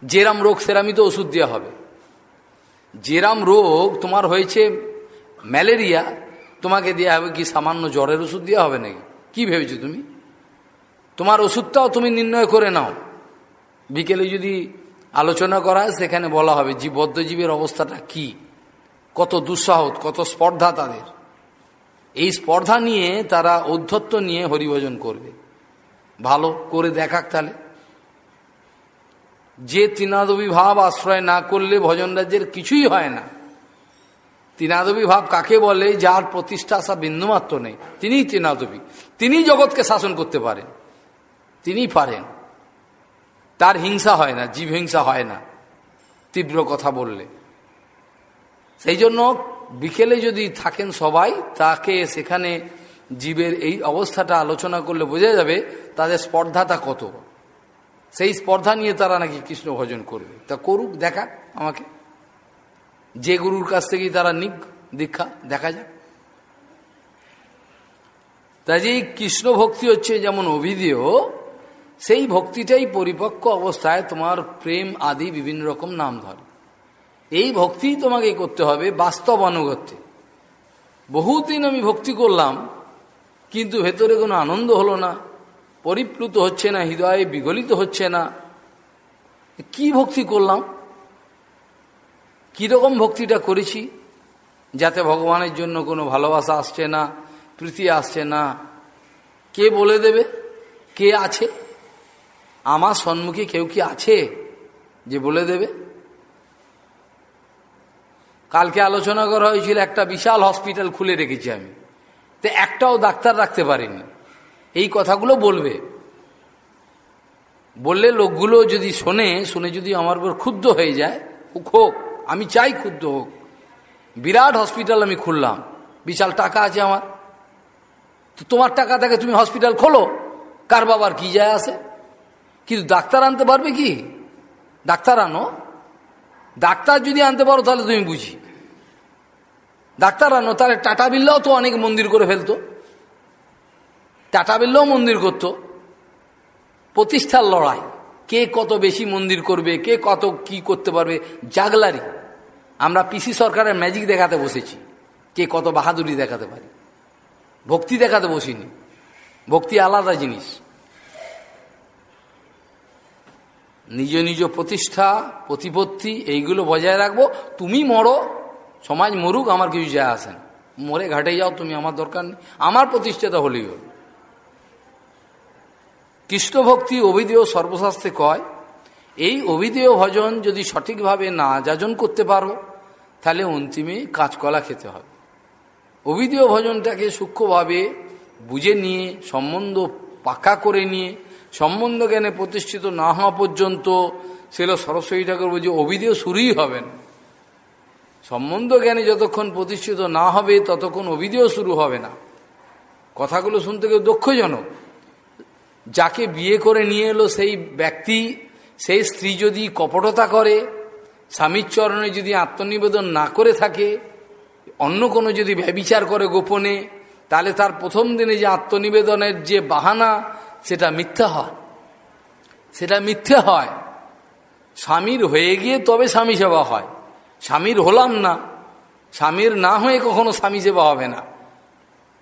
যেরাম রোগ, সেরামই তো ওষুধ দেওয়া হবে। যেরাম রোগ তোমার হয়েছে ম্যালেরিয়া, তোমাকে দেওয়া হবে কি সামান্য জ্বরের ওষুধ দেওয়া হবে নাকি? কি ভেবেছো তুমি? তোমার ওষুধটাও তুমি নির্ণয় করে নাও। বিকেলে যদি আলোচনা করা হয়, সেখানে বলা হবে জীব বদ্ধজীবের অবস্থাটা কি? কত দুঃসাহত কত স্পর্ধা তাদের। এই স্পর্ধা নিয়ে তারা ঔদ্ধত্য নিয়ে হরিভজন করবে। ভালো করে দেখাক তাহলে। যে তৃণাদবী ভাব আশ্রয় না করলে ভজন রাজ্যের কিছুই হয় না। তৃণাদবী ভাব কাকে বলে? যার প্রতিষ্ঠা আসা বিন্দুমাত্র নেই। তিনিই তৃণাদবী তিনি জগৎকে শাসন করতে পারেন। তিনি পারেন। তার হিংসা হয় না, জীব হিংসা হয় না, তীব্র কথা বললে। সেই জন্য বিকেলে যদি থাকেন সবাই, তাকে সেখানে জীবের এই অবস্থাটা আলোচনা করলে বোঝা যাবে তাদের স্পর্ধাটা কত। সেই স্পর্ধা নিয়ে তারা নাকি কৃষ্ণ ভজন করবে। তা করুক, দেখা আমাকে। যে গুরুর কাছ থেকেই তারা নিক, দীক্ষা, দেখা যাক। তা যে কৃষ্ণ ভক্তি হচ্ছে যেমন অভিধেয় সেই ভক্তিটাই পরিপক্ক অবস্থায় তোমার প্রেম আদি বিভিন্ন রকম নাম ধরে। এই ভক্তি তোমাকে করতে হবে বাস্তব অনুগত্যে বহুদিন আমি ভক্তি করলাম, কিন্তু ভেতরে কোনো আনন্দ হলো না, পরিপ্লুত হচ্ছে না, হৃদয়ে বিগলিত হচ্ছে না। কি ভক্তি করলাম? কীরকম ভক্তিটা করেছি? যাতে ভগবানের জন্য কোনো ভালোবাসা আসছে না, প্রীতি আসছে না। কে বলে দেবে? কে আছে? আমার সম্মুখে কেউ কি আছে যে বলে দেবে? কালকে আলোচনা করা হয়েছিল, একটা বিশাল হসপিটাল খুলে রেখেছি আমি। তো একটাও ডাক্তার রাখতে পারিনি। এই কথাগুলো বলবে। বললে লোকগুলো যদি শোনে, শুনে যদি আমার উপর ক্ষুব্ধ হয়ে যায় হোক, আমি চাই ক্ষুব্ধ হোক। বিরাট হসপিটাল আমি খুললাম। বিশাল টাকা আছে আমার। তো তোমার টাকা থেকে তুমি হসপিটাল খোলো। কার বাবার কি যায় আসে? কিন্তু ডাক্তার আনতে পারবে কি? ডাক্তার আনো। ডাক্তার যদি আনতে পারো, তাহলে তুমি বুঝি। ডাক্তার আনো, তাহলে টাটা বিল্লাও তো অনেক মন্দির করে ফেলতো। টাটা বিল্লাও মন্দির করত। প্রতিষ্ঠার লড়াই। কে কত বেশি মন্দির করবে, কে কত কি করতে পারবে, জাগলারি। আমরা পিসি সরকারের ম্যাজিক দেখাতে বসেছি। কে কত বাহাদুরি দেখাতে পারি। ভক্তি দেখাতে বসিনি। ভক্তি আলাদা জিনিস। নিজ নিজ প্রতিষ্ঠা, প্রতিপত্তি এইগুলো বজায় রাখব। তুমি মরো, সমাজ মরুক, আমার কিছু যায় আসেন মরে ঘাটে যাও, তুমি আমার দরকার নেই। আমার প্রতিষ্ঠাতা হলেই হল। কৃষ্ণ ভক্তি অভিদেয় সর্বশাস্ত্রে কয়, এই অভিদেয় ভজন যদি সঠিকভাবে না যাজন করতে পারো, তাহলে অন্তিমে কাঁচকলা খেতে হবে। অভিদেয় ভজনটাকে সূক্ষ্মভাবে বুঝে নিয়ে, সম্বন্ধ পাকা করে নিয়ে সম্বন্ধ জ্ঞানে প্রতিষ্ঠিত না হওয়া পর্যন্ত ছিল সরস্বতী ঠাকুর বলছে অভিদেয় শুরুই হবেন। সম্বন্ধ জ্ঞানে যতক্ষণ প্রতিষ্ঠিত না হবে, ততক্ষণ অভিদেয় শুরু হবে না। কথাগুলো শুনতে কেউ দক্ষজনক যাকে বিয়ে করে নিয়ে এলো সেই ব্যক্তি, সেই স্ত্রী যদি কপটতা করে, স্বামীর চরণে যদি আত্মনিবেদন না করে থাকে, অন্য কোনো যদি ব্যবিচার করে গোপনে, তাহলে তার প্রথম দিনে যে আত্মনিবেদনের যে বাহানা সেটা মিথ্যা হয়। সেটা মিথ্যে হয়। স্বামীর হয়ে গিয়ে তবে স্বামী সেবা হয়। স্বামীর হলাম না। স্বামীর না হয়ে কখনো স্বামী সেবা হবে না।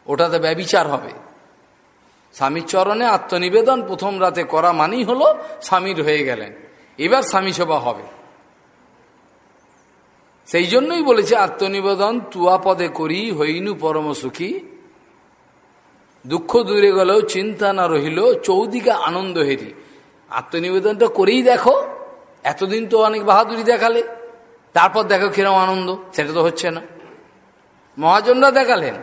ওটাতে ব্যবিচার হবে। স্বামীর চরণে আত্মনিবেদন প্রথম রাতে করা মানেই হলো স্বামীর হয়ে গেলেন। এবার স্বামী সেবা হবে। সেই জন্যই বলেছে, আত্মনিবেদন তুয়া পদে করি হইনু পরম সুখী। দুঃখ দূরে গেলেও চিন্তা না রহিল চৌদিকে আনন্দ হেরি। আত্মনিবেদনটা করেই দেখো, এতদিন তো অনেক বাহাদুরি দেখালে, তারপর দেখো কিরম আনন্দ, সেটা তো হচ্ছে না। মহাজনরা দেখালেন।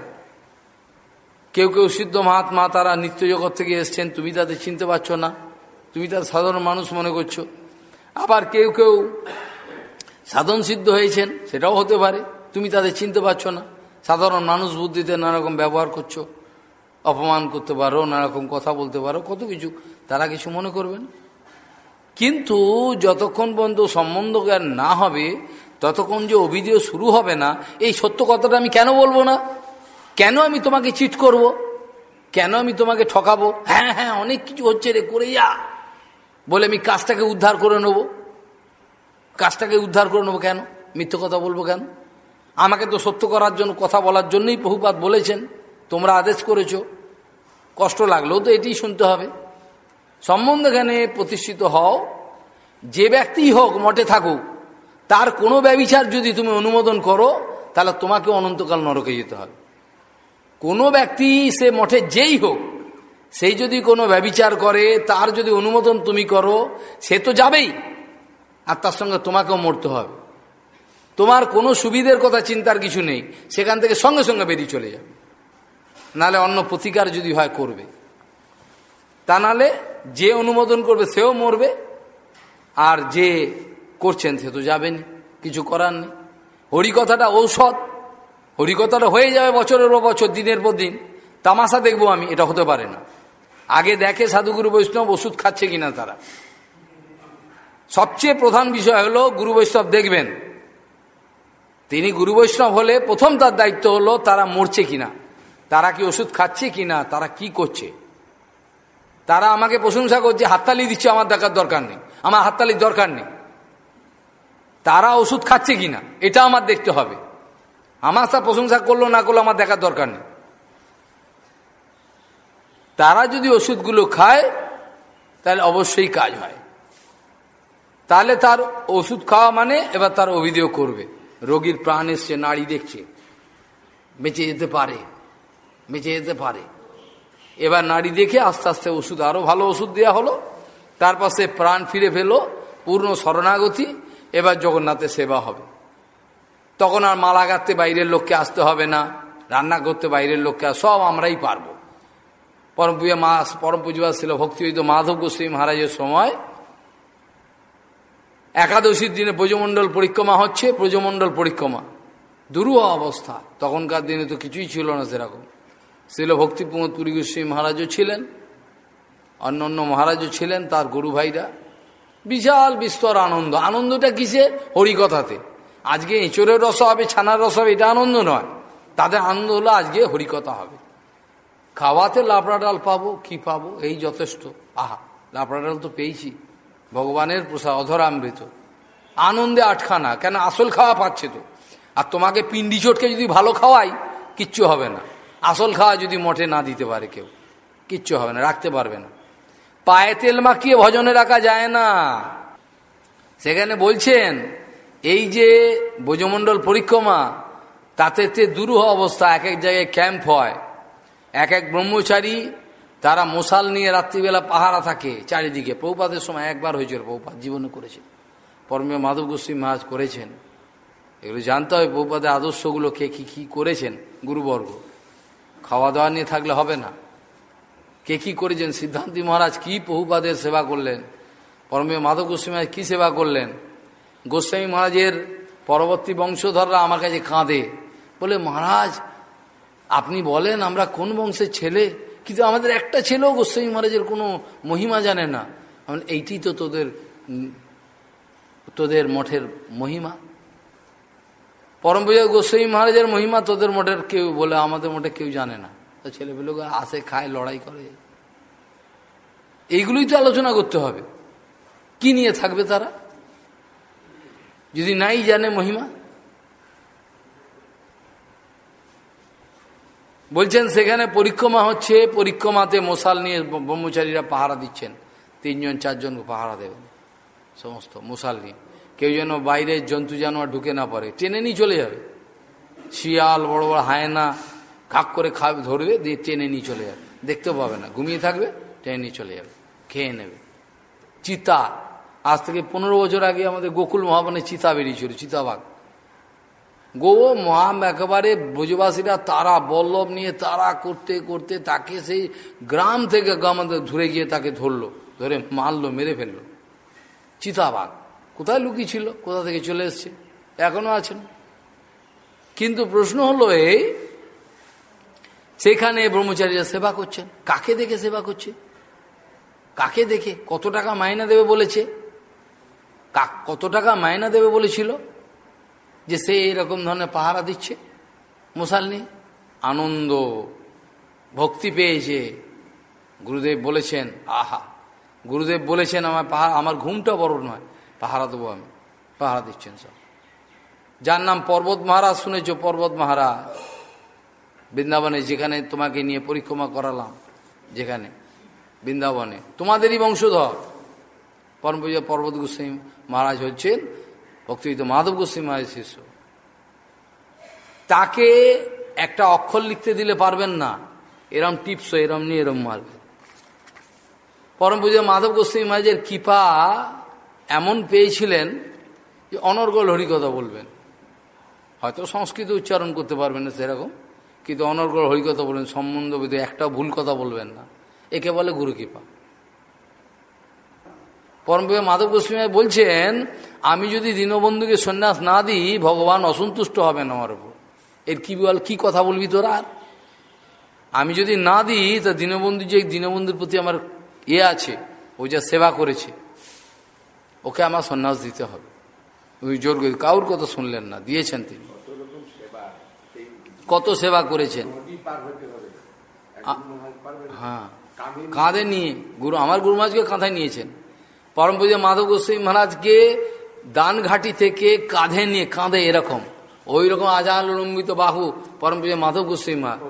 কেউ কেউ সিদ্ধ মহাত্মা তারা নিত্য জগৎ থেকে এসছেন, তুমি তাদের চিনতে পারছ না, তুমি তার সাধারণ মানুষ মনে করছ। আবার কেউ কেউ সাধন সিদ্ধ হয়েছেন, সেটাও হতে পারে, তুমি তাদের চিনতে পারছ না। সাধারণ মানুষ বুদ্ধিতে নানারকম ব্যবহার করছ। অপমান করতে পারো, নানারকম কথা বলতে পারো, কত কিছু, তারা কিছু মনে করবেন। কিন্তু যতক্ষণ পর্যন্ত সম্বন্ধ জ্ঞান না হবে, ততক্ষণ যে অভিযোগ শুরু হবে না, এই সত্য কথাটা আমি কেন বলব না? কেন আমি তোমাকে চিট করব। কেন আমি তোমাকে ঠকাবো? হ্যাঁ হ্যাঁ অনেক কিছু হচ্ছে রে, করে যা। বলে আমি কাজটাকে উদ্ধার করে নেব। কাজটাকে উদ্ধার করে নেব কেন? মিথ্য কথা বলব কেন? আমাকে তো সত্য করার জন্য, কথা বলার জন্যই বহুপাত বলেছেন। তোমরা আদেশ করেছ। কষ্ট লাগলেও তো এটি শুনতে হবে। সম্বন্ধ জ্ঞানে প্রতিষ্ঠিত হও। যে ব্যক্তিই হোক, মঠে থাকুক, তার কোনো ব্যবিচার যদি তুমি অনুমোদন করো, তাহলে তোমাকে অনন্তকাল নরকে যেতে হবে। কোনো ব্যক্তি সে মঠে যেই হোক সেই যদি কোনো ব্যবিচার করে, তার যদি অনুমোদন তুমি করো, সে তো যাবেই। আর তার সঙ্গে তোমাকেও মরতে হবে। তোমার কোনো সুবিধের কথা চিন্তার কিছু নেই। সেখান থেকে সঙ্গে সঙ্গে বেরিয়ে চলে যাবে। নালে অন্য প্রতিকার যদি হয় করবে। তা নালে যে অনুমোদন করবে সেও মরবে, আর যে করছেন সে তো যাবেন কিছু করার নেই। হরিকথাটা ঔষধ, হরিকথাটা হয়ে যাবে বছরের পর বছর, দিনের পর দিন। তামাশা দেখব আমি, এটা হতে পারে না। আগে দেখে সাধুগুরু বৈষ্ণব ওষুধ খাচ্ছে কিনা তারা। সবচেয়ে প্রধান বিষয় হলো গুরু বৈষ্ণব দেখবেন। তিনি গুরু বৈষ্ণব হলে প্রথম তার দায়িত্ব হলো তারা মরছে কিনা। তারা কি ওষুধ খাচ্ছে কিনা তারা কি করছে? তারা আমাকে প্রশংসা করছে, হাততালি দিচ্ছে, আমার দেখার দরকার নেই। আমার হাততালির দরকার নেই। তারা ওষুধ খাচ্ছে কিনা এটা আমার দেখতে হবে। আমার তা প্রশংসা করল, না করল, আমার দেখার দরকার নেই। তারা যদি ওষুধগুলো খায়, তাহলে অবশ্যই কাজ হয়। তাহলে তার ওষুধ খাওয়া মানে এবার তার অভিযোগ করবে। রোগীর প্রাণ এসছে, নাড়ি দেখছে, বেঁচে যেতে পারে। বেঁচে যেতে পারে। এবার নাড়ি দেখে আস্তে আস্তে ওষুধ আরও ভালো ওষুধ দেওয়া হলো। তারপর সে প্রাণ ফিরে ফেলো পূর্ণ শরণাগতি, এবার জগন্নাথের সেবা হবে। তখন আর মালা গাঁথতে বাইরের লোককে আসতে হবে না, রান্না করতে বাইরের লোককে সব আমরাই পারব। পরম পুজো মাস পরম পুজো ছিল ভক্তি হইত মাধব গোস্বী মহারাজের সময়। একাদশীর দিনে প্রজমণ্ডল পরিক্রমা হচ্ছে প্রজমণ্ডল পরিক্রমা। দুরূহ অবস্থা। তখনকার দিনে তো কিছুই ছিল না সেরকম। শিল ভক্তিপ্রমোদ পুরী গোস্বী মহারাজও ছিলেন, অন্য অন্য মহারাজও ছিলেন, তার গুরু ভাইরা। বিশাল বিস্তর আনন্দ। আনন্দটা কিসে হরিকথাতে। আজকে এঁচড়ের রস হবে, ছানার রস হবে, এটা আনন্দ নয়। তাদের আনন্দ হলো আজকে হরিকথা হবে। খাওয়াতে লাবড়া ডাল পাবো, কি পাবো? এই যথেষ্ট। আহা, লাবড়া ডাল তো পেয়েছি। ভগবানের প্রসাদ, অধরামৃত। আনন্দে আটখানা, কেন আসল খাওয়া পাচ্ছে তো। আর তোমাকে পিন্ডি চটকে যদি ভালো খাওয়াই, কিচ্ছু হবে না। আসল খাওয়া যদি মঠে না দিতে পারে কেউ, কিচ্ছু হবে না, রাখতে পারবে না। পায়ে তেল মাখিয়ে ভজনে রাখা যায় না। সেখানে বলছেন, এই যে ব্রজমণ্ডল পরিক্রমা, তাতে তে দুরূহ অবস্থা এক এক জায়গায় ক্যাম্প হয়। এক এক ব্রহ্মচারী, তারা মশাল নিয়ে রাত্রিবেলা পাহারা থাকে চারিদিকে। পৌপাতের সময় একবার হয়েছিল পৌপাত জীবনে করেছে। পরমীয় মাধব গোস্বী মহারাজ করেছেন। এগুলো জানতে হবে পৌপাতের আদর্শগুলো কে কী কী করেছেন, গুরুবর্গ। খাওয়া দাওয়া নিয়ে থাকলে হবে না। কে কী করেছেন? সিদ্ধান্তি মহারাজ, কি বহুপাদের সেবা করলেন? পরমে মাধব গোস্বামী কী সেবা করলেন? গোস্বামী মহারাজের পরবর্তী বংশধররা আমার কাছে কাঁদে। বলে, মহারাজ, আপনি বলেন আমরা কোন বংশের ছেলে? কিন্তু আমাদের একটা ছেলেও গোস্বামী মহারাজের কোনো মহিমা জানে না। এইটি তো তোদের তোদের মঠের মহিমা। পরম পূজা গোস্বামী মহারাজের মহিমা তোদের মঠের কেউ বলে, আমাদের মঠে কেউ জানে না। তো ছেলেপেলে আসে, খায়, লড়াই করে। এইগুলোই তো আলোচনা করতে হবে। কি নিয়ে থাকবে তারা? যদি নাই জানে মহিমা? বলছেন, সেখানে পরিক্রমা হচ্ছে, পরিক্রমাতে মশাল নিয়ে ব্রহ্মচারীরা পাহারা দিচ্ছেন। তিনজন চারজন পাহারা দেবেন। সমস্ত মশাল নিয়ে। কেউ যেন বাইরের জন্তু জানোয়ার ঢুকে না পারে টেনে নিয়ে চলে যাবে। শিয়াল, বড় বড় হায়না খাক করে খাবে ধরবে, দিয়ে টেনে নিয়ে চলে যাবে। দেখতেও পাবে না। ঘুমিয়ে থাকবে, টেনে নিয়ে চলে যাবে। খেয়ে নেবে। চিতা। আজ থেকে পনেরো বছর আগে আমাদের গোকুল মহাবনে চিতা বেরিয়েছিল চিতাবাঘ গো মহাম একেবারে ব্রজবাসীরা তারা বল্লভ নিয়ে তারা করতে করতে তাকে সেই গ্রাম থেকে আমাদের ধরে গিয়ে তাকে ধরলো, ধরে মারলো, মেরে ফেলল। চিতাবাঘ কোথায় লুকিয়ে ছিল কোথা থেকে চলে এসছে? এখনও আছেন? কিন্তু প্রশ্ন হলো এই, সেখানে ব্রহ্মচারীরা সেবা করছেন। কাকে দেখে সেবা করছে? কাকে দেখে? কত টাকা মাইনা দেবে বলেছে? কত টাকা মাইনা দেবে বলেছিল? যে সে এইরকম ধরনের পাহারা দিচ্ছে? মশাল নেই? আনন্দ, ভক্তি পেয়েছে। গুরুদেব বলেছেন, আহা, গুরুদেব বলেছেন, আমার পাহাড়, আমার ঘুমটা বড় নয়। পাহারা দেবো আমি, পাহারা দিচ্ছেন সব। যার নাম পর্বত মহারাজ, শুনেছ পর্বত মহারাজ? বৃন্দাবনে যেখানে তোমাকে নিয়ে পরিক্রমা করালাম, যেখানে, বৃন্দাবনে। তোমাদেরই বংশধর। পরম পূজা পর্বত গোস্বামী মহারাজ হচ্ছেন ভক্তিবিদ মাধব গোস্বামী মহারাজ শিষ্য। তাকে একটা অক্ষর লিখতে দিলে পারবেন না। এরম টিপস, এরম নিয়ে এরম মারবে। পরম পূজা মাধব গোস্বামী মহারাজের কৃপা এমন পেয়েছিলেন যে অনর্গল হরিকথা বলবেন। হয়তো সংস্কৃত উচ্চারণ করতে পারবেন না সেরকম, কিন্তু অনর্গল হরিকথা বলবেন সম্বন্ধ একটা ভুল কথা বলবেন না। একে বলে গুরু কৃপা পরমপুরে মাধব গোস্বামী বলছেন, আমি যদি দীনবন্ধুকে সন্ন্যাস না দিই, ভগবান অসন্তুষ্ট হবেন আমার উপর। এর কি বল, কি কথা বলবি তোরা আর? আমি যদি না দিই, তা দীনবন্ধু যে দীনবন্ধুর প্রতি আমার ইয়ে আছে, ও যা সেবা করেছে ওকে আমার সন্ন্যাস দিতে হবে। ওই জোর করে কাউর কথা শুনলেন না, দিয়েছেন তিনি। কত সেবা করেছেন। হ্যাঁ কাঁধে নিয়ে, গুরু, আমার গুরু মহারাজকে কাঁধায় নিয়েছেন। পরম পূজা মাধব গোস্বামী মহারাজকে দান ঘাটি থেকে কাঁধে নিয়ে, কাঁধে এরকম ওই রকম আজালম্বিত বাহু পরম পূজা মাধব গোস্বামী মহারাজ,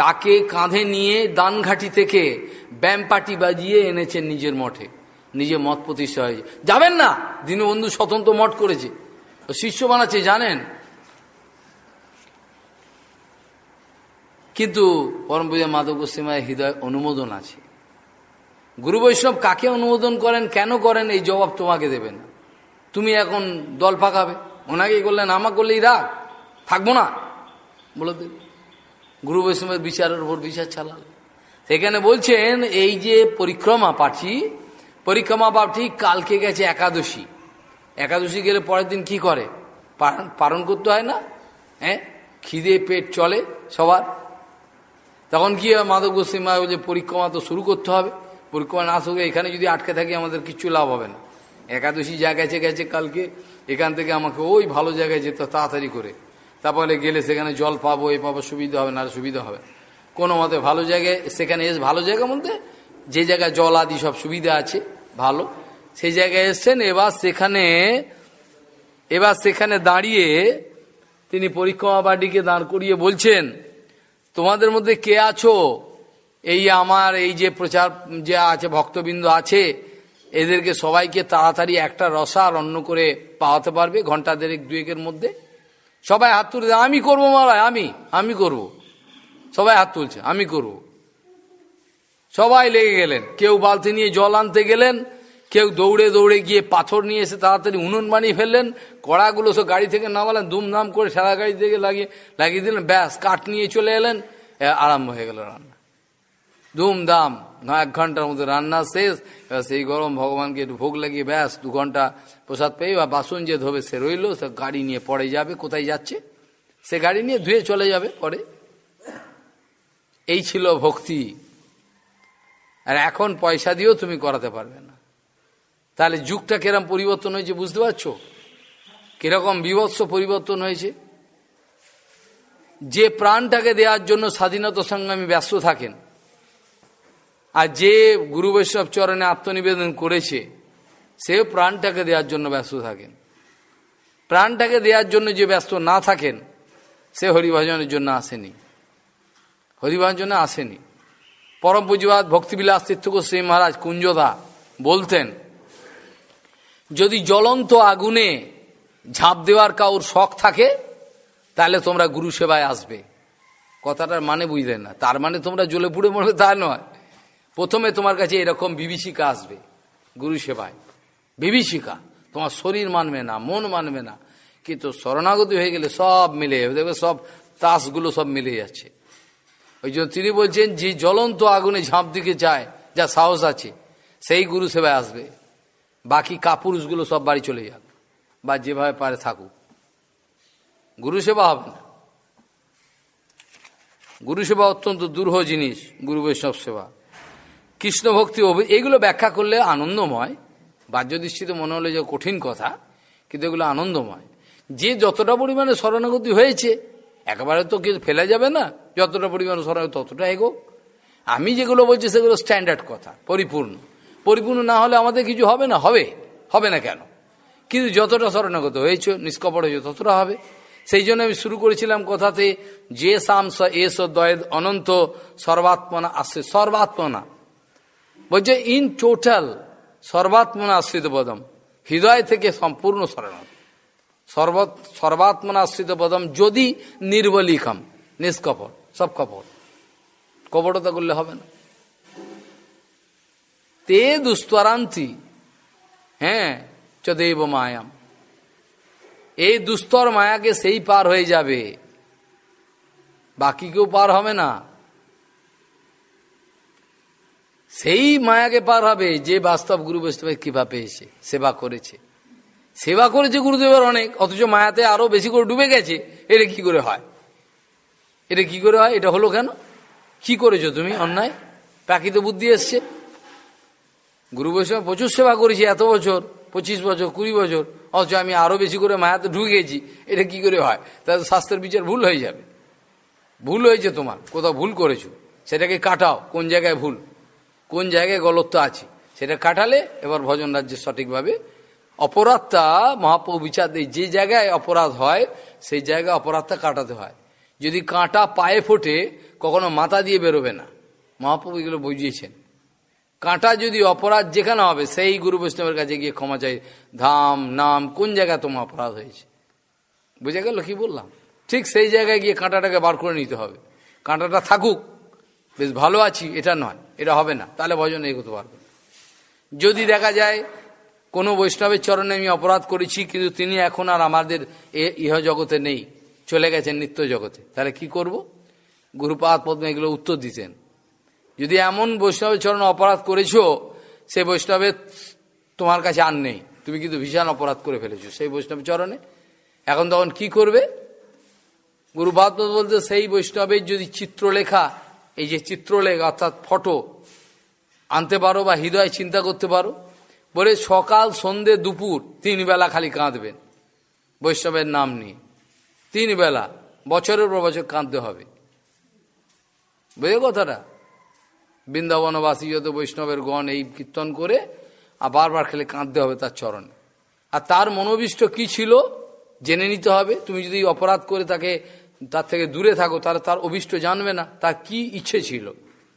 তাকে কাঁধে নিয়ে দান ঘাটি থেকে ব্যামপাটি বাজিয়ে এনেছেন নিজের মঠে। নিজে মত প্রতিষ্ঠা হয়েছে। যাবেন না, দীনবন্ধু স্বতন্ত্র মঠ করেছে। শিষ্য বানাচ্ছে, জানেন? কিন্তু পরম পূজা মাধব গোস্বামীর হৃদয় অনুমোদন আছে। গুরু বৈষ্ণব কাকে অনুমোদন করেন, কেন করেন, এই জবাব তোমাকে দেবেন তুমি এখন দল পাকাবে, ওনাকে করলেন আমা করলেই রাগ। থাকব না, বলে দেবে। গুরু বৈষ্ণবের বিচারের উপর বিচার চালাল। সেখানে বলছেন, এই যে পরিক্রমা পাঠি পরিক্রমা পাঠি কালকে গেছে একাদশী। একাদশী গেলে পরের দিন কি করে? পালন করতে হয় না? হ্যাঁ? খিদে পেট চলে সবার। তখন কি হয় মাধব গোস্বী যে পরিক্রমা তো শুরু করতে হবে। পরিক্রমা না শুরু এখানে যদি আটকে থাকি আমাদের কিচ্ছু লাভ হবে না। একাদশী যা গেছে গেছে কালকে। এখান থেকে আমাকে ওই ভালো জায়গায় যেতে তাড়াতাড়ি করে। তারপরে গেলে সেখানে জল পাবো, এ পাবো, সুবিধা হবে, না সুবিধা হবে। কোনো মতে ভালো জায়গায়, সেখানে এস ভালো জায়গা বলতে যে জায়গায় জল আদি সব সুবিধা আছে। ভালো সেই জায়গায় এসছেন, এবার সেখানে এবার সেখানে দাঁড়িয়ে তিনি পরিক্রমা বাড়িকে দাঁড় করিয়ে বলছেন, তোমাদের মধ্যে কে আছো এই আমার, এই যে প্রচার, যে আছে, ভক্তবৃন্দ আছে, এদেরকে সবাইকে তাড়াতাড়ি একটা রসা অন্য করে পাওয়াতে পারবে, ঘণ্টা দেড়েক, দুয়েকের মধ্যে সবাই হাত তুলে আমি করব মালায় আমি আমি করব। সবাই হাত তুলছে, আমি করব। সবাই লেগে গেলেন। কেউ বালতি নিয়ে জল আনতে গেলেন, কেউ দৌড়ে দৌড়ে গিয়ে পাথর নিয়ে এসে তাড়াতাড়ি উনুন বানিয়ে ফেললেন, কড়াগুলো সব গাড়ি থেকে নামালেন দুমধাম করে সারা গাড়ি থেকে লাগিয়ে লাগিয়ে দিলেন, ব্যাস, কাঠ নিয়ে চলে এলেন আরম্ভ হয়ে গেল রান্না। ধুমধাম এক ঘণ্টার মধ্যে রান্না শেষ, এবার সেই গরম ভগবানকে একটু ভোগ লাগিয়ে ব্যাস, দু ঘণ্টা প্রসাদ পেয়ে বা বাসন যে ধোবে সে রইল, সে গাড়ি নিয়ে পরে যাবে, কোথায় যাচ্ছে? সে গাড়ি নিয়ে ধুয়ে চলে যাবে পরে। এই ছিল ভক্তি। আর এখন পয়সা দিয়েও তুমি করাতে পারবে না। তাহলে যুগটা কিরম পরিবর্তন হয়েছে বুঝতে পারছ? কীরকম বিভৎস পরিবর্তন হয়েছে? যে প্রাণটাকে দেওয়ার জন্য স্বাধীনতা সংগ্রামী ব্যস্ত থাকেন, আর যে গুরু বৈষ্ণব চরণে আত্মনিবেদন করেছে, সে প্রাণটাকে দেওয়ার জন্য ব্যস্ত থাকেন। প্রাণটাকে দেওয়ার জন্য যে ব্যস্ত না থাকেন, সে হরিভজনের জন্য আসেনি। হরিভজনে আসেনি। পরম পুঁজিবাদ ভক্তিবিলাস তীর্থকোশ্রী মহারাজ কুঞ্জদা বলতেন, যদি জ্বলন্ত আগুনে ঝাঁপ দেওয়ার কাউর শখ থাকে, তাহলে তোমরা গুরু সেবায় আসবে। কথাটার মানে বুঝলেন না। তার মানে তোমরা জ্বলে পুড়ে মরবে তা নয়। প্রথমে তোমার কাছে এরকম বিভীষিকা আসবে গুরু সেবায় বিভীষিকা, তোমার শরীর মানবে না, মন মানবে না, কিন্তু শরণাগতি হয়ে গেলে সব মিলে দেখবে সব তাসগুলো সব মিলে যাচ্ছে। ওই জন্য তিনি বলছেন, যে জ্বলন্ত আগুনে ঝাঁপ দিকে যায় যা সাহস আছে, সেই গুরু সেবায় আসবে। বাকি কাপুরুষগুলো সব বাড়ি চলে যাক, বা যেভাবে পারে থাকুক। গুরু সেবা হবে না। গুরু সেবা অত্যন্ত দুর্হ জিনিস, গুরু বৈষ্ণব সেবা। কৃষ্ণ ভক্তি এগুলো ব্যাখ্যা করলে আনন্দময়। বাহ্য দৃষ্টিতে মনে হলে যে কঠিন কথা, কিন্তু এগুলো আনন্দময়। যে যতটা পরিমাণে শরণাগতি হয়েছে একেবারে তো কিছু ফেলা যাবে না, যতটা পরিমাণ শরণাগতি ততটা এগো। আমি যেগুলো বলছি সেগুলো স্ট্যান্ডার্ড কথা, পরিপূর্ণ। পরিপূর্ণ না হলে আমাদের কিছু হবে না? হবে। হবে না কেন? কিন্তু যতটা শরণাগত হয়েছে, নিষ্কপট হয়েছে, ততটা হবে। সেই জন্য আমি শুরু করেছিলাম কথাতে, যে সাম স এস দয় অনন্ত সর্বাত্মনা আসছে সর্বাত্মনা। বলছে ইন টোটাল সর্বাত্মনা আশ্রিত পদম, হৃদয় থেকে সম্পূর্ণ শরণাগত। সর্ব সর্বাত্মনাশ্রিত পদম যদি নির্বলিকম, নিষ্কপট, সব কপট। কপটতা করলে হবে না। তে দুস্তরান্তি হ্যাঁ চদেব মায়াম। এই দুস্তর মায়াকে সেই পার হয়ে যাবে। বাকি কেউ পার হবে না। সেই মায়াকে পার হবে যে বাস্তব গুরু বৈষ্ণবের কৃপা পেয়েছে, সেবা করেছে। সেবা করেছে গুরুদেবের অনেক, অথচ মায়াতে আরও বেশি করে ডুবে গেছে, এটা কি করে হয়? এটা কি করে হয়? এটা হলো কেন? কি করেছ তুমি অন্যায়? প্রাকৃত বুদ্ধি এসছে। গুরু বৈষ্ণব প্রচুর সেবা করেছি এত বছর, পঁচিশ বছর, কুড়ি বছর, অথচ আমি আরও বেশি করে মায়াতে ঢুকে গেছি, এটা কি করে হয়? তাহলে স্বাস্থ্যের বিচার ভুল হয়ে যাবে। ভুল হয়েছে তোমার, কোথাও ভুল করেছ। সেটাকে কাটাও, কোন জায়গায় ভুল? কোন জায়গায় গলত্ব আছে? সেটা কাটালে এবার ভজন রাজ্যে সঠিকভাবে অপরাধটা মহাপ্রভু বিচার দেয়, যে জায়গায় অপরাধ হয়, সেই জায়গায় অপরাধটা কাটাতে হয়। যদি কাঁটা পায়ে ফোটে, কখনো মাথা দিয়ে বেরোবে না। মহাপ্রভু এগুলো বুঝিয়েছেন। কাঁটা যদি অপরাধ যেখানে হবে, সেই গুরু বৈষ্ণবের কাছে গিয়ে ক্ষমা চাই। ধাম, নাম, কোন জায়গায় তোমার অপরাধ হয়েছে? বুঝে গেল কি বললাম? ঠিক সেই জায়গায় গিয়ে কাঁটাটাকে বার করে নিতে হবে। কাঁটাটা থাকুক, বেশ ভালো আছি, এটা নয়, এটা হবে না, তাহলে ভজন এগোতে পারবে যদি দেখা যায় কোনো বৈষ্ণবের চরণে আমি অপরাধ করেছি, কিন্তু তিনি এখন আর আমাদের ইহ জগতে নেই, চলে গেছেন নিত্য জগতে। তাহলে কি করব? গুরুপাদ পদ্ম এগুলো উত্তর দিতেন। যদি এমন বৈষ্ণবের চরণ অপরাধ করেছ, সে বৈষ্ণবের তোমার কাছে আর নেই। তুমি কিন্তু ভীষণ অপরাধ করে ফেলেছো সেই বৈষ্ণবের চরণে। এখন তখন কি করবে? গুরুপাদ বলতে সেই বৈষ্ণবের যদি চিত্রলেখা, এই যে চিত্রলেখা অর্থাৎ ফটো, আনতে পারো বা হৃদয় চিন্তা করতে পারো বলে সকাল, সন্ধে, দুপুর তিন বেলা খালি কাঁদবেন। বৈষ্ণবের নাম নিয়ে। তিন বেলা, বছরের পর বছর কাঁদতে হবে। বুঝে কথাটা? বৃন্দাবনবাসী যত বৈষ্ণবের গণ এই কীর্তন করে, আর বারবার খেলে কাঁদতে হবে তার চরণে। আর তার মনোবিষ্ট কি ছিল, জেনে নিতে হবে। তুমি যদি অপরাধ করে তাকে, তার থেকে দূরে থাকো, তাহলে তার অভিষ্ট জানবে না। তার কি ইচ্ছে ছিল?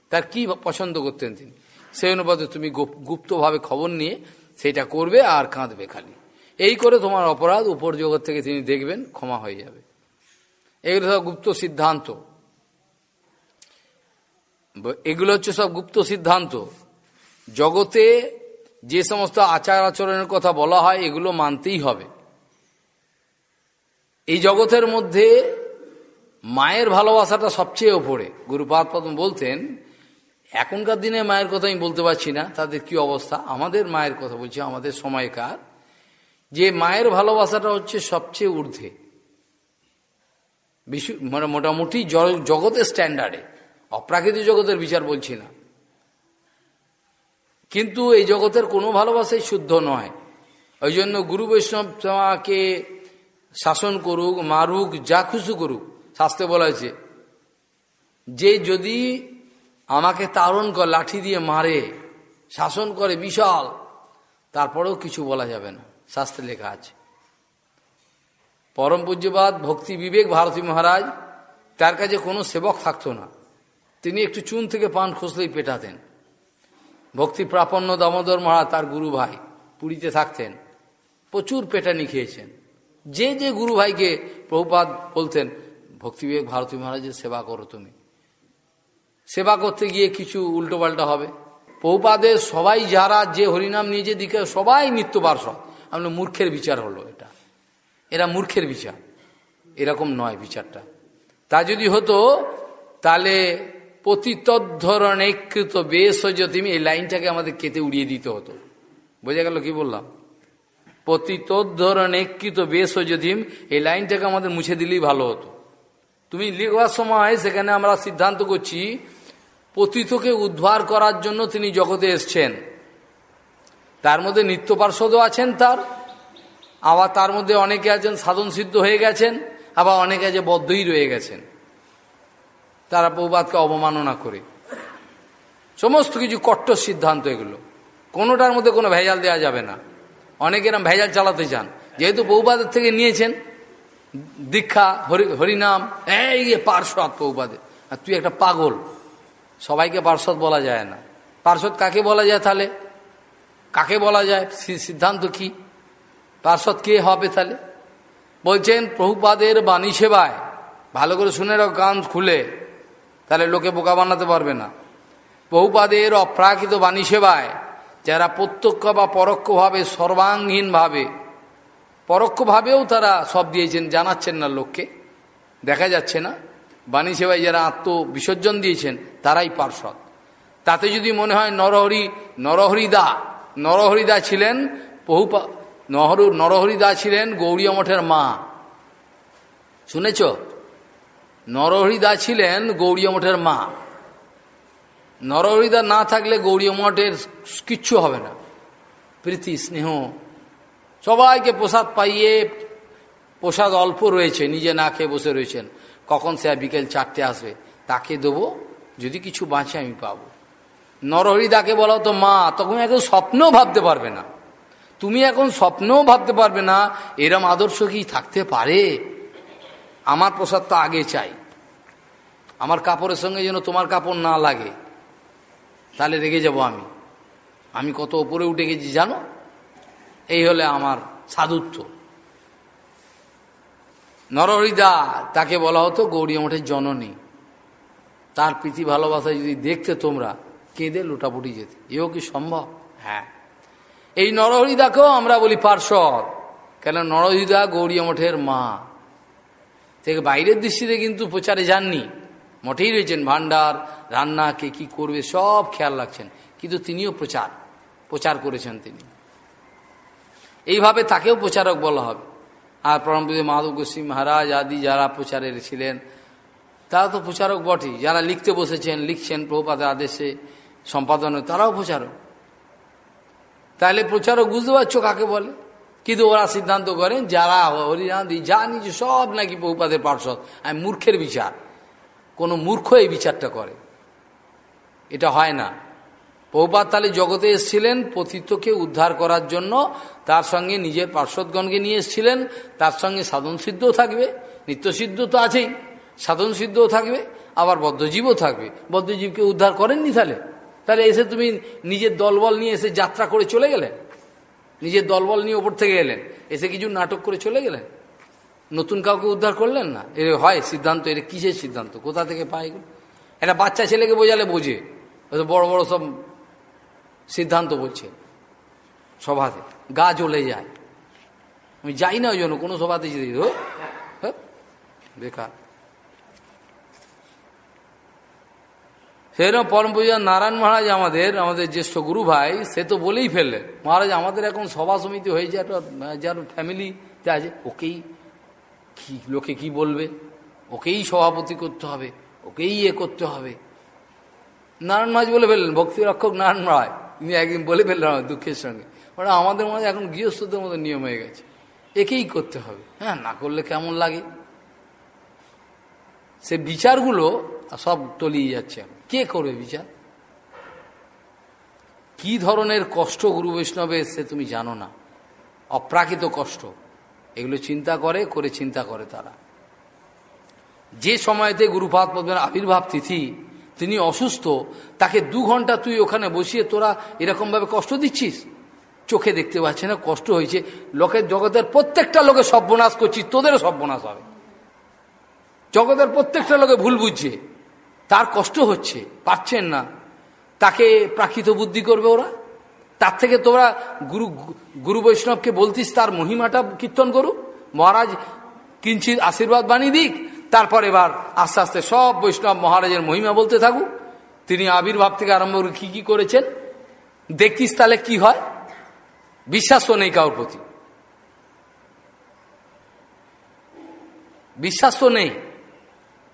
তার কি পছন্দ করতেন তিনি? সেই অনুপাতে তুমি গুপ্তভাবে খবর নিয়ে সেটা করবে আর কাঁদবে খালি। এই করে তোমার অপরাধ উপর জগৎ থেকে তিনি দেখবেন ক্ষমা হয়ে যাবে। এগুলো সব গুপ্ত সিদ্ধান্ত। এগুলো হচ্ছে সব গুপ্ত সিদ্ধান্ত। জগতে যে সমস্ত আচার আচরণের কথা বলা হয়, এগুলো মানতেই হবে। এই জগতের মধ্যে মায়ের ভালোবাসাটা সবচেয়ে ওপরে। গুরুপাদ পদ্ম বলতেন এখনকার দিনে মায়ের কথা আমি বলতে পারছি না, তাদের কি অবস্থা? আমাদের মায়ের কথা বলছি, আমাদের সময়কার যে মায়ের ভালোবাসাটা হচ্ছে সবচেয়ে ঊর্ধ্বে। মানে মোটামুটি জগতের স্ট্যান্ডার্ডে অপ্রাকৃতিক জগতের বিচার বলছি না। কিন্তু এই জগতের কোনো ভালোবাসাই শুদ্ধ নয়। ওই জন্য গুরু বৈষ্ণব তোমাকে শাসন করুক, মারুক, যা খুশি করুক শাস্তে বলা হয়েছে, যে যদি আমাকে তারণ কর, লাঠি দিয়ে মারে, শাসন করে, বিশাল। তারপরেও কিছু বলা যাবে না। শাস্ত্রে লেখা আছে। পরম পূজ্যবাদ, ভক্তি বিবেক, ভারতী মহারাজ, তার কাছে কোনো সেবক থাকতো না। তিনি একটু চুন থেকে পান খসলেই পেটাতেন। ভক্তি প্রাপন্ন দামোদর মহারাজ, তার গুরু ভাই পুরীতে থাকতেন। প্রচুর পেটানি খেয়েছেন। যে যে গুরু ভাইকে প্রভুপাদ বলতেন ভক্তিবিবেক ভারতী মহারাজের সেবা করো তুমি। সেবা করতে গিয়ে কিছু উল্টোপাল্টা হবে। পৌপাদের সবাই যারা যে হরিনাম নিজে দিকে, সবাই নিত্য পার্শ্বদ আমরা মূর্খের বিচার হলো এটা। এরা মূর্খের বিচার। এরকম নয় বিচারটা। তা যদি হতো, তাহলে পতিতদ্ধরণেকৃত বেশ তুমি। এই লাইনটাকে আমাদের কেটে উড়িয়ে দিতে হতো। বোঝা গেল কি বললাম? পতিতদ্ধরণেকৃত বেশ যদিম এই লাইনটাকে আমাদের মুছে দিলেই ভালো হতো। তুমি লিখবার সময় সেখানে আমরা সিদ্ধান্ত করছি পতিতকে উদ্ধার করার জন্য তিনি জগতে এসছেন। তার মধ্যে নিত্য পার্শ্বদও আছেন তার। আবার তার মধ্যে অনেকে আছেন, সাধন সিদ্ধ হয়ে গেছেন, আবার অনেকে আছে বদ্ধই রয়ে গেছেন। তারা প্রবাদকে অবমাননা করে। সমস্ত কিছু কট্টর সিদ্ধান্ত এগুলো। কোনোটার মধ্যে কোনো ভেজাল দেওয়া যাবে না। অনেকে এরম ভেজাল চালাতে চান। যেহেতু বৌবাদের থেকে নিয়েছেন, দীক্ষা, হরি হরিনাম, এই পার্শ্বদ বৌবাদে আর তুই একটা পাগল। সবাইকে পার্শ্বদ বলা যায় না। পার্শ্বদ কাকে বলা যায় তাহলে? কাকে বলা যায়? সিদ্ধান্ত কি? পার্শ্বদ কে হবে তাহলে? বলছেন, প্রভুপাদের বাণী সেবায়। ভালো করে শুনে রাখো গান খুলে। তাহলে লোকে বোকা বানাতে পারবে না। বহুপাদের অপ্রাকৃত বাণী সেবায়, যারা প্রত্যক্ষ বা পরোক্ষভাবে, সর্বাঙ্গীনভাবে, পরোক্ষভাবেও তারা সব দিয়েছেন, জানাচ্ছেন না লোককে। দেখা যাচ্ছে না। বাণী সেবায় যারা আত্মবিসর্জন দিয়েছেন, তারাই পার্শ্বদ। তাতে যদি মনে হয় নরহরি, নরহরিদা নরহরিদা ছিলেন বহু নহরু, নরহরিদা ছিলেন গৌরী মঠের মা। শুনেছ? নরহরিদা ছিলেন গৌরী মঠের মা। নরহরিদা না থাকলে গৌরী মঠের কিচ্ছু হবে না। প্রীতি, স্নেহ, সবাইকে প্রসাদ পাইয়ে প্রসাদ অল্প রয়েছে, নিজে না খেয়ে বসে রয়েছেন। কখন সে বিকেল চারটে আসবে? তাকে দেবো, যদি কিছু বাঁচে আমি পাবো। নরহরিদাকে বলা তো, মা, তখন এখন স্বপ্নও ভাবতে পারবে না। তুমি এখন স্বপ্নও ভাবতে পারবে না, এরম আদর্শ কি থাকতে পারে? আমার প্রসাদ তো আগে চাই। আমার কাপড়ের সঙ্গে যেন তোমার কাপড় না লাগে, তাহলে রেগে যাব আমি। আমি কত ওপরে উঠে গেছি জানো? এই হলে আমার সাধুত্ব। নরহরিদা তাকে বলা হতো গৌরী মঠের জননী। তার প্রীতি ভালোবাসা যদি দেখতে তোমরা কেঁদে লুটাপুটি যেতে। এও কি সম্ভব? হ্যাঁ। এই নরহরিদাকেও আমরা বলি পার্শ্বদ কেন নরহরিদা গৌরী মঠের মা। থেকে বাইরের দৃষ্টিতে কিন্তু প্রচারে যাননি। মঠেই রয়েছেন ভান্ডার রান্না কে কী করবে সব খেয়াল রাখছেন। কিন্তু তিনিও প্রচার প্রচার করেছেন তিনি। এইভাবে তাকেও প্রচারক বলা হবে। আর পরমপুজী মাধব গোস্বী মহারাজ আদি যারা প্রচারের ছিলেন, তারা তো প্রচারক বটেই। যারা লিখতে বসেছেন, লিখছেন প্রভুপাদের আদেশে, সম্পাদনে, তারাও প্রচারক। তাহলে প্রচারক বুঝতে পারছ কাকে বলে? কিন্তু ওরা সিদ্ধান্ত করেন, যারা হরিনাদি যা নিজে সব নাকি বহুপাদের পার্শ্বদ। আমি মূর্খের বিচার। কোনো মূর্খ এই বিচারটা করে। এটা হয় না। বহুপাত তাহলে জগতে এসেছিলেন, পতিতকে উদ্ধার করার জন্য তার সঙ্গে নিজের পার্শ্বদগণকে নিয়ে এসেছিলেন, তার সঙ্গে সাধন সিদ্ধও থাকবে নিত্যসিদ্ধ তো আছেই, সাধন সিদ্ধও থাকবে, আবার বদ্ধজীবও থাকবে। বদ্ধজীবকে উদ্ধার করেননি তাহলে? তাহলে এসে তুমি নিজের দলবল নিয়ে এসে যাত্রা করে চলে গেলে? নিজের দলবল নিয়ে ওপর থেকে এলেন, এসে কিছু নাটক করে চলে গেলেন? নতুন কাউকে উদ্ধার করলেন না? এর হয় সিদ্ধান্ত, এর কিসের সিদ্ধান্ত? কোথা থেকে পায় একটা বাচ্চা ছেলেকে বোঝালে বোঝে বড় বড় সব সিদ্ধান্ত বলছে সভাতে, গা জ্বলে যায়। আমি যাই না ওই জন্য, কোনো সভাতে যেতে হ্যাঁ বেকার। সেরকম পরম পূজা নারায়ণ মহারাজ আমাদের আমাদের জ্যেষ্ঠ গুরু ভাই, সে তো বলেই ফেললেন, মহারাজ, আমাদের এখন সভা সমিতি হয়েছে একটা যার ফ্যামিলিতে আছে, ওকেই কি, লোকে কি বলবে? ওকেই সভাপতি করতে হবে, ওকেই ইয়ে করতে হবে। নারায়ণ মহারাজ বলে ফেললেন, ভক্তি রক্ষক নারায়ণ রায় তিনি একদিন বলে ফেললেন আমার দুঃখের সঙ্গে। মানে আমাদের মধ্যে এখন গৃহস্থদের মতো নিয়ম হয়ে গেছে। একেই করতে হবে। হ্যাঁ না করলে কেমন লাগে? সে বিচারগুলো সব তলিয়ে যাচ্ছে। কে করবে বিচার? কি ধরনের কষ্ট গুরু বৈষ্ণবের, সে তুমি জানো না। অপ্রাকৃত কষ্ট। এগুলো চিন্তা করে করে চিন্তা করে তারা। যে সময়তে গুরুপাদ পদ্মের আবির্ভাব তিথি তিনি অসুস্থ, তাকে দু ঘণ্টা তুই ওখানে বসিয়ে তোরা এরকমভাবে কষ্ট দিচ্ছিস? চোখে দেখতে পাচ্ছে না, কষ্ট হয়েছে। লোকের জগতের প্রত্যেকটা লোকে সর্বনাশ করছিস তোদেরও সর্বনাশ হবে। জগতের প্রত্যেকটা লোকে ভুল বুঝছে, তার কষ্ট হচ্ছে, পাচ্ছেন না। তাকে প্রাকৃত বুদ্ধি করবে ওরা? তার থেকে তোমরা গুরু গুরু বৈষ্ণবকে বলতিস, তার মহিমাটা কীর্তন করুক। মহারাজ কিঞ্চিত আশীর্বাদ বানিয়ে দিক তারপর এবার আস্তে আস্তে সব বৈষ্ণব মহারাজের মহিমা বলতে থাকুক, তিনি আবির্ভাব থেকে আরম্ভ করে কী কী করেছেন দেখতিস তাহলে কি হয়? বিশ্বাসও নেই কাউর প্রতি। বিশ্বাস তো নেই।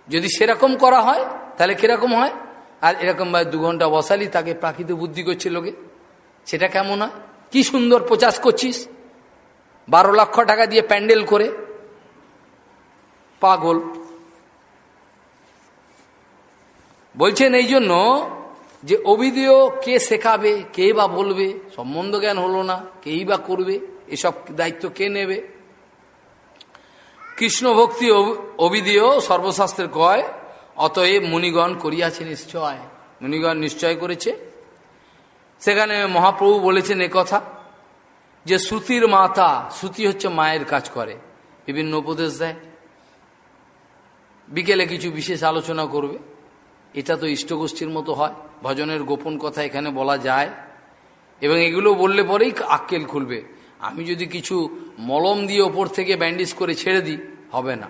যদি সেরকম করা হয়, তাহলে কীরকম হয়? আর এরকম ভাই দু ঘণ্টা বসালি, তাকে প্রাকৃত বুদ্ধি করছে লোকে। সেটা কেমন হয়? কি সুন্দর প্রচার করছিস? বারো লক্ষ টাকা দিয়ে প্যান্ডেল করে। পাগল। বলছেন এই জন্য যে অভিদেয় কে শেখাবে, কে বা বলবে, সম্বন্ধ জ্ঞান হলো না, কেই বা করবে, এসব দায়িত্ব কে নেবে? কৃষ্ণ ভক্তি অভিদেয় সর্বশাস্ত্রের কয়, অতএব মুনিগণ করিয়াছে নিশ্চয়। মুনিগণ নিশ্চয় করেছে। সেখানে মহাপ্রভু বলেছেন কথা, যে শ্রুতির মাতা শ্রুতি হচ্ছে মায়ের কাজ করে, বিভিন্ন উপদেশ দেয়। বিকেলে কিছু বিশেষ আলোচনা করবে। এটা তো ইষ্টগোষ্ঠীর মতো হয়। ভজনের গোপন কথা এখানে বলা যায়। এবং এগুলো বললে পরেই আক্কেল খুলবে। আমি যদি কিছু মলম দিয়ে ওপর থেকে ব্যান্ডেজ করে ছেড়ে দিই, হবে না।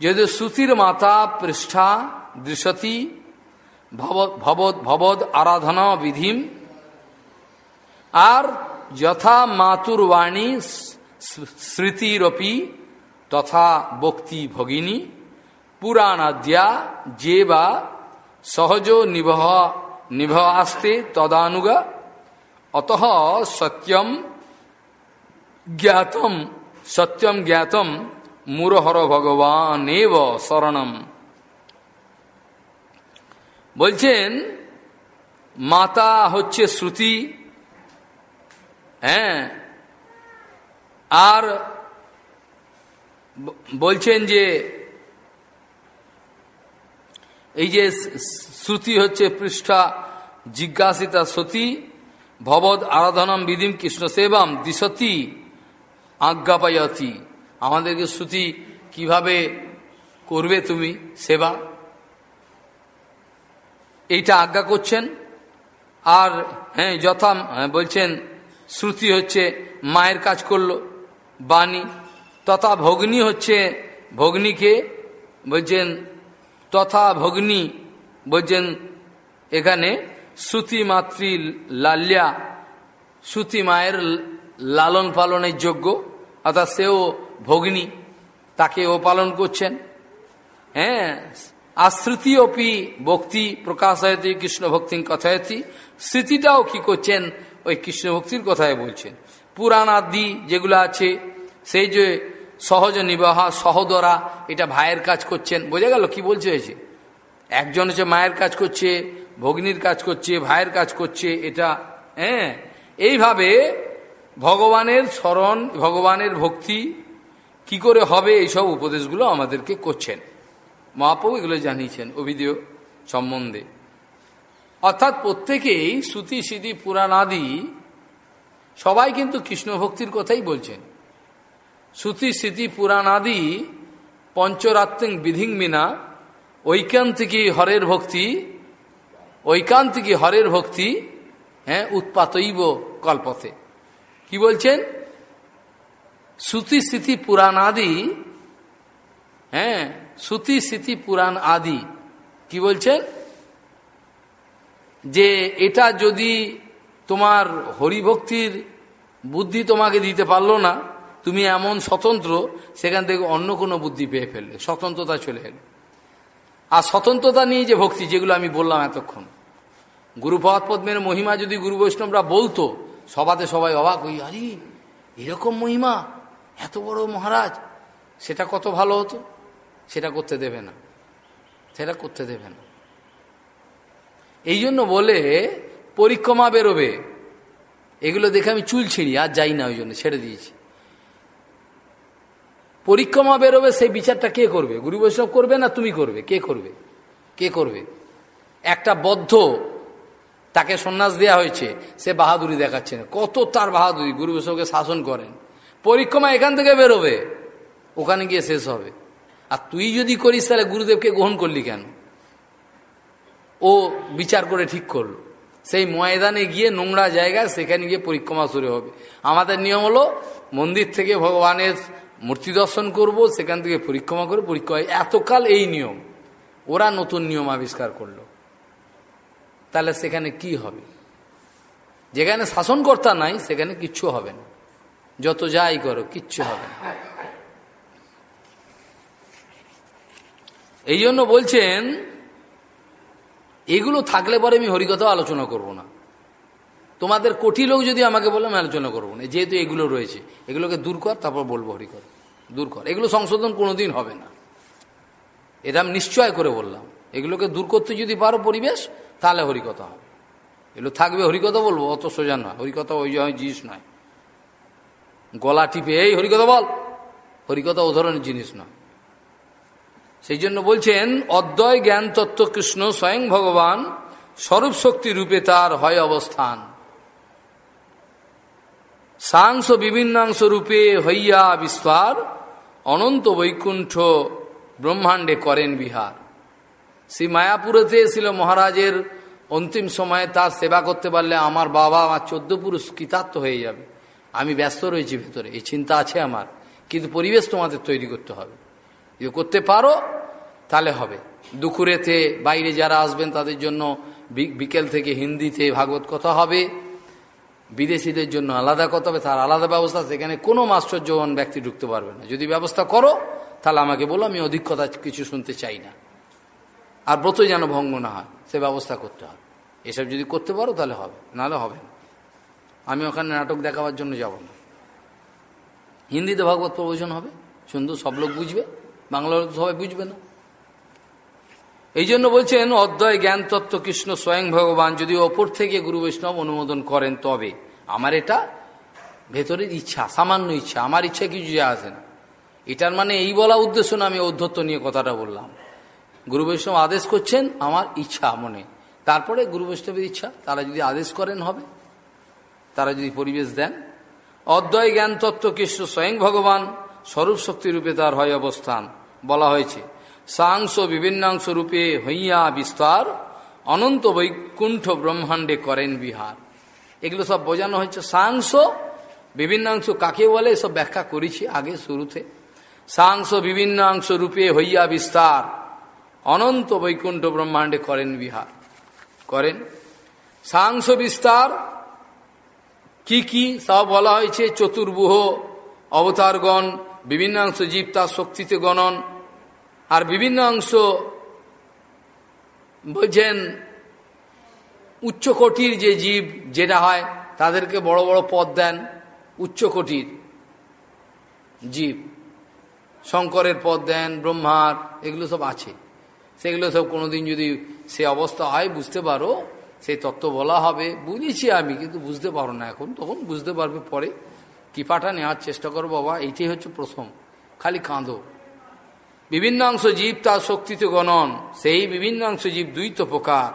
যদি শ্রুতির মাতা পৃষ্ঠা দৃশতি ভবদ ভবদ আরাধনা বিধিম, আর যথা মাতুর বাণী স্মৃতিরপি তথা বক্তি ভগিনী পুরাণাদ্যা যে বা সহজ নিবহ নিবহ আসতে তদানুগ, অত সত্যম জ্ঞাতম সত্যম জ্ঞাতম মুরহর ভগবান এব শরণম। বলছেন, মাতা হচ্ছে শ্রুতি হ্যাঁ আর বলছেন যে এই যে শ্রুতি হচ্ছে পৃষ্ঠা জিজ্ঞাসিতা সতী, ভবদ আরাধনম বিধিম কৃষ্ণ সেবাম দিশতি আজ্ঞাপায়তি। আমাদেরকে শ্রুতি কীভাবে করবে তুমি সেবা? এইটা আজ্ঞা করছেন। আর হ্যাঁ যথা বলছেন, শ্রুতি হচ্ছে মায়ের কাজ করল, বাণী। তথা ভগ্নী হচ্ছে, ভগ্নীকে বলছেন তথা ভগ্নী বলছেন এখানে শ্রুতি মাতৃ লাল্যা শ্রুতি মায়ের লালন পালনের যোগ্য, অর্থাৎ সেও ভগ্নী তাকে ও পালন করছেন। হ্যাঁ আশ্রুতি অপি ভক্তি প্রকাশয়তি কৃষ্ণ ভক্তির কথায়তি, স্মৃতিটাও কি করছেন? ওই কৃষ্ণ ভক্তির কথায় বলছেন। পুরাণ আদি যেগুলো আছে, সেই যে সহজ নিবাহা, সহদরা, এটা ভাইয়ের কাজ করছেন। বোঝা গেল কি বলছে হয়েছে একজন হচ্ছে মায়ের কাজ করছে, ভগ্নির কাজ করছে, ভাইয়ের কাজ করছে, এটা হ্যাঁ? এইভাবে ভগবানের স্মরণ, ভগবানের ভক্তি কি করে হবে? এইসব উপদেশগুলো আমাদেরকে করছেন। মহাপ্রভু এগুলো জানিয়েছেন অভিদেয় সম্বন্ধে। অর্থাৎ প্রত্যেকেই শ্রুতি, সিদ্ধি, পুরাণ আদি সবাই কিন্তু কৃষ্ণ ভক্তির কথাই বলছেন। শ্রুতি স্মৃতি পুরাণাদি পঞ্চরাত্রিং বিধিং মিনা, ঐকান্তিকী হরের ভক্তি, ঐকান্তিকী হরের ভক্তি হ্যাঁ উৎপাতইব কল্পতে। কি বলছেন? শ্রুতি স্মৃতি পুরাণ আদি হ্যাঁ শ্রুতি স্মৃতি পুরাণ আদি কি বলছেন? যে এটা যদি তোমার হরিভক্তির বুদ্ধি তোমাকে দিতে পারল না তুমি এমন স্বতন্ত্র, সেখান থেকে অন্য কোনো বুদ্ধি পেয়ে ফেললে। স্বতন্ত্রতা চলে এলো। আর স্বতন্ত্রতা নিয়ে যে ভক্তি, যেগুলো আমি বললাম এতক্ষণ। গুরুপদ পদ্মের মহিমা যদি গুরু বৈষ্ণবরা বলতো সবাতে সবাই অবাক হই আরে, এরকম মহিমা? এত বড় মহারাজ? সেটা কত ভালো হতো? সেটা করতে দেবে না। সেটা করতে দেবে না। এই জন্য বলে, পরিক্রমা বেরোবে। এগুলো দেখে আমি চুল ছিঁড়ি, আর যাই না, ওই জন্য ছেড়ে দিয়েছি। পরিক্রমা বেরোবে, সেই বিচারটা কে করবে? গুরু বৈষ্ণব করবে না তুমি করবে? কে করবে? কে করবে? একটা বদ্ধ তাকে সন্ন্যাস দেওয়া হয়েছে, সে বাহাদুরি দেখাচ্ছে না। কত তার বাহাদুরি, গুরু বৈষ্ণবকে শাসন করেন। পরিক্রমা এখান থেকে বেরোবে, ওখানে গিয়ে শেষ হবে। আর তুই যদি করিস, তাহলে গুরুদেবকে গ্রহণ করলি কেন? ও বিচার করে ঠিক করল। সেই ময়দানে গিয়ে নোংরা জায়গায় সেখানে গিয়ে পরিক্রমা শুরু হবে। আমাদের নিয়ম হলো, মন্দির থেকে ভগবানের মূর্তি দর্শন করব, সেখান থেকে পরিক্রমা করে পরিক্রমা এতকাল এই নিয়ম, ওরা নতুন নিয়ম আবিষ্কার করল। তাহলে সেখানে কি হবে? যেখানে শাসনকর্তা নাই, সেখানে কিচ্ছু হবে না। যত যাই করো, কিচ্ছু হবে না। এই জন্য বলছেন, এগুলো থাকলে পরে আমি হরিকথা আলোচনা করব না। তোমাদের কোটি লোক যদি আমাকে বলে, আমি আলোচনা করব না। যেহেতু এগুলো রয়েছে, এগুলোকে দূর কর, তারপর বলব হরিকথা। দূর কর। এগুলো সংশোধন কোনোদিন হবে না। এটা আমি নিশ্চয় করে বললাম। এগুলোকে দূর করতে যদি পারো পরিবেশ, তাহলে হরিকথা হবে। এগুলো থাকবে হরিকথা বলব, অত সোজা নয়। হরিকথা ওই জিনিস নয়। গলা টিপে, এই হরিকথা বল। হরিকথা ও ধরনের জিনিস নয়। সেই জন্য বলছেন, অদ্বয় জ্ঞান তত্ত্ব কৃষ্ণ স্বয়ং ভগবান, স্বরূপ শক্তি রূপে তার হয় অবস্থান। সাংস বিভিন্নাংশ রূপে হইয়া বিস্তার অনন্ত বৈকুণ্ঠ ব্রহ্মাণ্ডে করেন বিহার। শ্রী মায়াপুরেতে ছিল মহারাজের অন্তিম সময়ে তার সেবা করতে পারলে আমার বাবা, আমার চোদ্দ পুরুষ কৃতার্থ হয়ে যাবে। আমি ব্যস্ত রয়েছি ভেতরে, এই চিন্তা আছে আমার, কিন্তু পরিবেশ তোমাদের তৈরি করতে হবে। যদি করতে পারো, তাহলে হবে। দুপুরেতে বাইরে যারা আসবেন তাদের জন্য বিকেল থেকে হিন্দিতে ভাগবত কথা হবে। বিদেশিদের জন্য আলাদা করতে হবে, তার আলাদা ব্যবস্থা সেখানে কোনো মাস্টার্যবান ব্যক্তি ঢুকতে পারবে না। যদি ব্যবস্থা করো, তাহলে আমাকে বলো, আমি অধিক কথা কিছু শুনতে চাই না। আর ব্রত যেন ভঙ্গ না হয়, সে ব্যবস্থা করতে হবে। এসব যদি করতে পারো, তাহলে হবে। নাহলে হবে না। আমি ওখানে নাটক দেখাবার জন্য যাব না। হিন্দিতে ভাগবত প্রবচন হবে সুন্দর সব লোক বুঝবে। বাংলা সবাই বুঝবে না। এই জন্য বলছেন, অদ্বয় জ্ঞান তত্ত্ব কৃষ্ণ স্বয়ং ভগবান, যদি ওপর থেকে গুরু বৈষ্ণব অনুমোদন করেন তবে। আমার এটা ভেতরের ইচ্ছা, সামান্য ইচ্ছা, আমার ইচ্ছা কিছু যা আসে না। এটার মানে এই বলা উদ্দেশ্য না, আমি অধ্যত্ব নিয়ে কথাটা বললাম। গুরু বৈষ্ণব আদেশ করছেন, আমার ইচ্ছা মনে। তারপরে গুরু বৈষ্ণবের ইচ্ছা, তারা যদি আদেশ করেন হবে, তারা যদি পরিবেশ দেন। অদ্বয় জ্ঞান তত্ত্ব কৃষ্ণ স্বয়ং ভগবান, স্বরূপ শক্তিরূপে তার হয় অবস্থান। বলা হয়েছে সাংস বিভিন্নাংশ রূপে হইয়া বিস্তার, অনন্ত বৈকুণ্ঠ ব্রহ্মাণ্ডে করেন বিহার। এগুলো সব বোঝানো হয়েছে। সাংস বিভিন্নাংশ কাকে বলে? সব ব্যাখ্যা করেছি আগে শুরুতে। সাংস বিভিন্নাংশ রূপে হইয়া বিস্তার, অনন্ত বৈকুণ্ঠ ব্রহ্মাণ্ডে করেন বিহার। করেন। সাংস বিস্তার কি কি? সব বলা হয়েছে। চতুর্বুহ অবতারগণ, বিভিন্নাংশ জীব, তার শক্তিতে গণন আর বিভিন্ন অংশ বলছেন উচ্চকোটির যে জীব যেটা হয়, তাদেরকে বড় বড় পদ দেন উচ্চকোটির জীব। শঙ্করের পদ দেন, ব্রহ্মার, এগুলো সব আছে। সেগুলো সব কোনোদিন যদি সে অবস্থা হয়, বুঝতে পারো, সেই তত্ত্ব বলা হবে। বুঝেছি আমি, কিন্তু বুঝতে পারো না এখন। তখন বুঝতে পারবে পরে। কৃপাটা নেওয়ার চেষ্টা করো বাবা, এইটাই হচ্ছে প্রথম। খালি কাঁদো। বিভিন্নাংশ জীব তার শক্তিতে গণন, সেই বিভিন্ন অংশ জীব দুই তো প্রকার,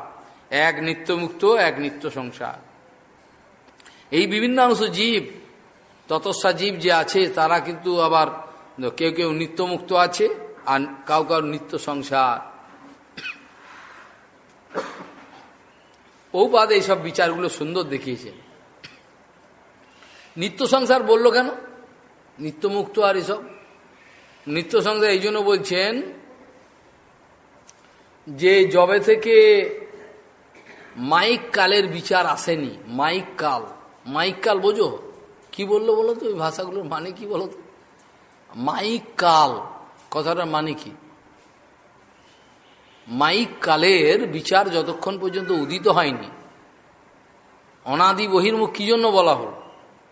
এক নিত্যমুক্ত, এক নিত্য সংসার। এই বিভিন্ন অংশ জীব, ততস্যা জীব যে আছে, তারা কিন্তু আবার কেউ কেউ নিত্যমুক্ত আছে আর কাউ কাউ নিত্য সংসার। পৌপাদ এইসব বিচারগুলো সুন্দর দেখিয়েছে। নিত্য সংসার বলল কেন? নিত্যমুক্ত আর এসব? নিত্য সংসার এই জন্য বলছেন যে জবে থেকে মাইক কালের বিচার আসেনি, মাইক কাল। মাইক কাল বোঝো? কি বলল বলো তো? ওই ভাষাগুলোর মানে কি বলো তো? মাইক কাল। কথাটার মানে কি? মাইক কালের বিচার যতক্ষণ পর্যন্ত উদিত হয়নি, অনাদি বহির্মুখ কি জন্য বলা হল?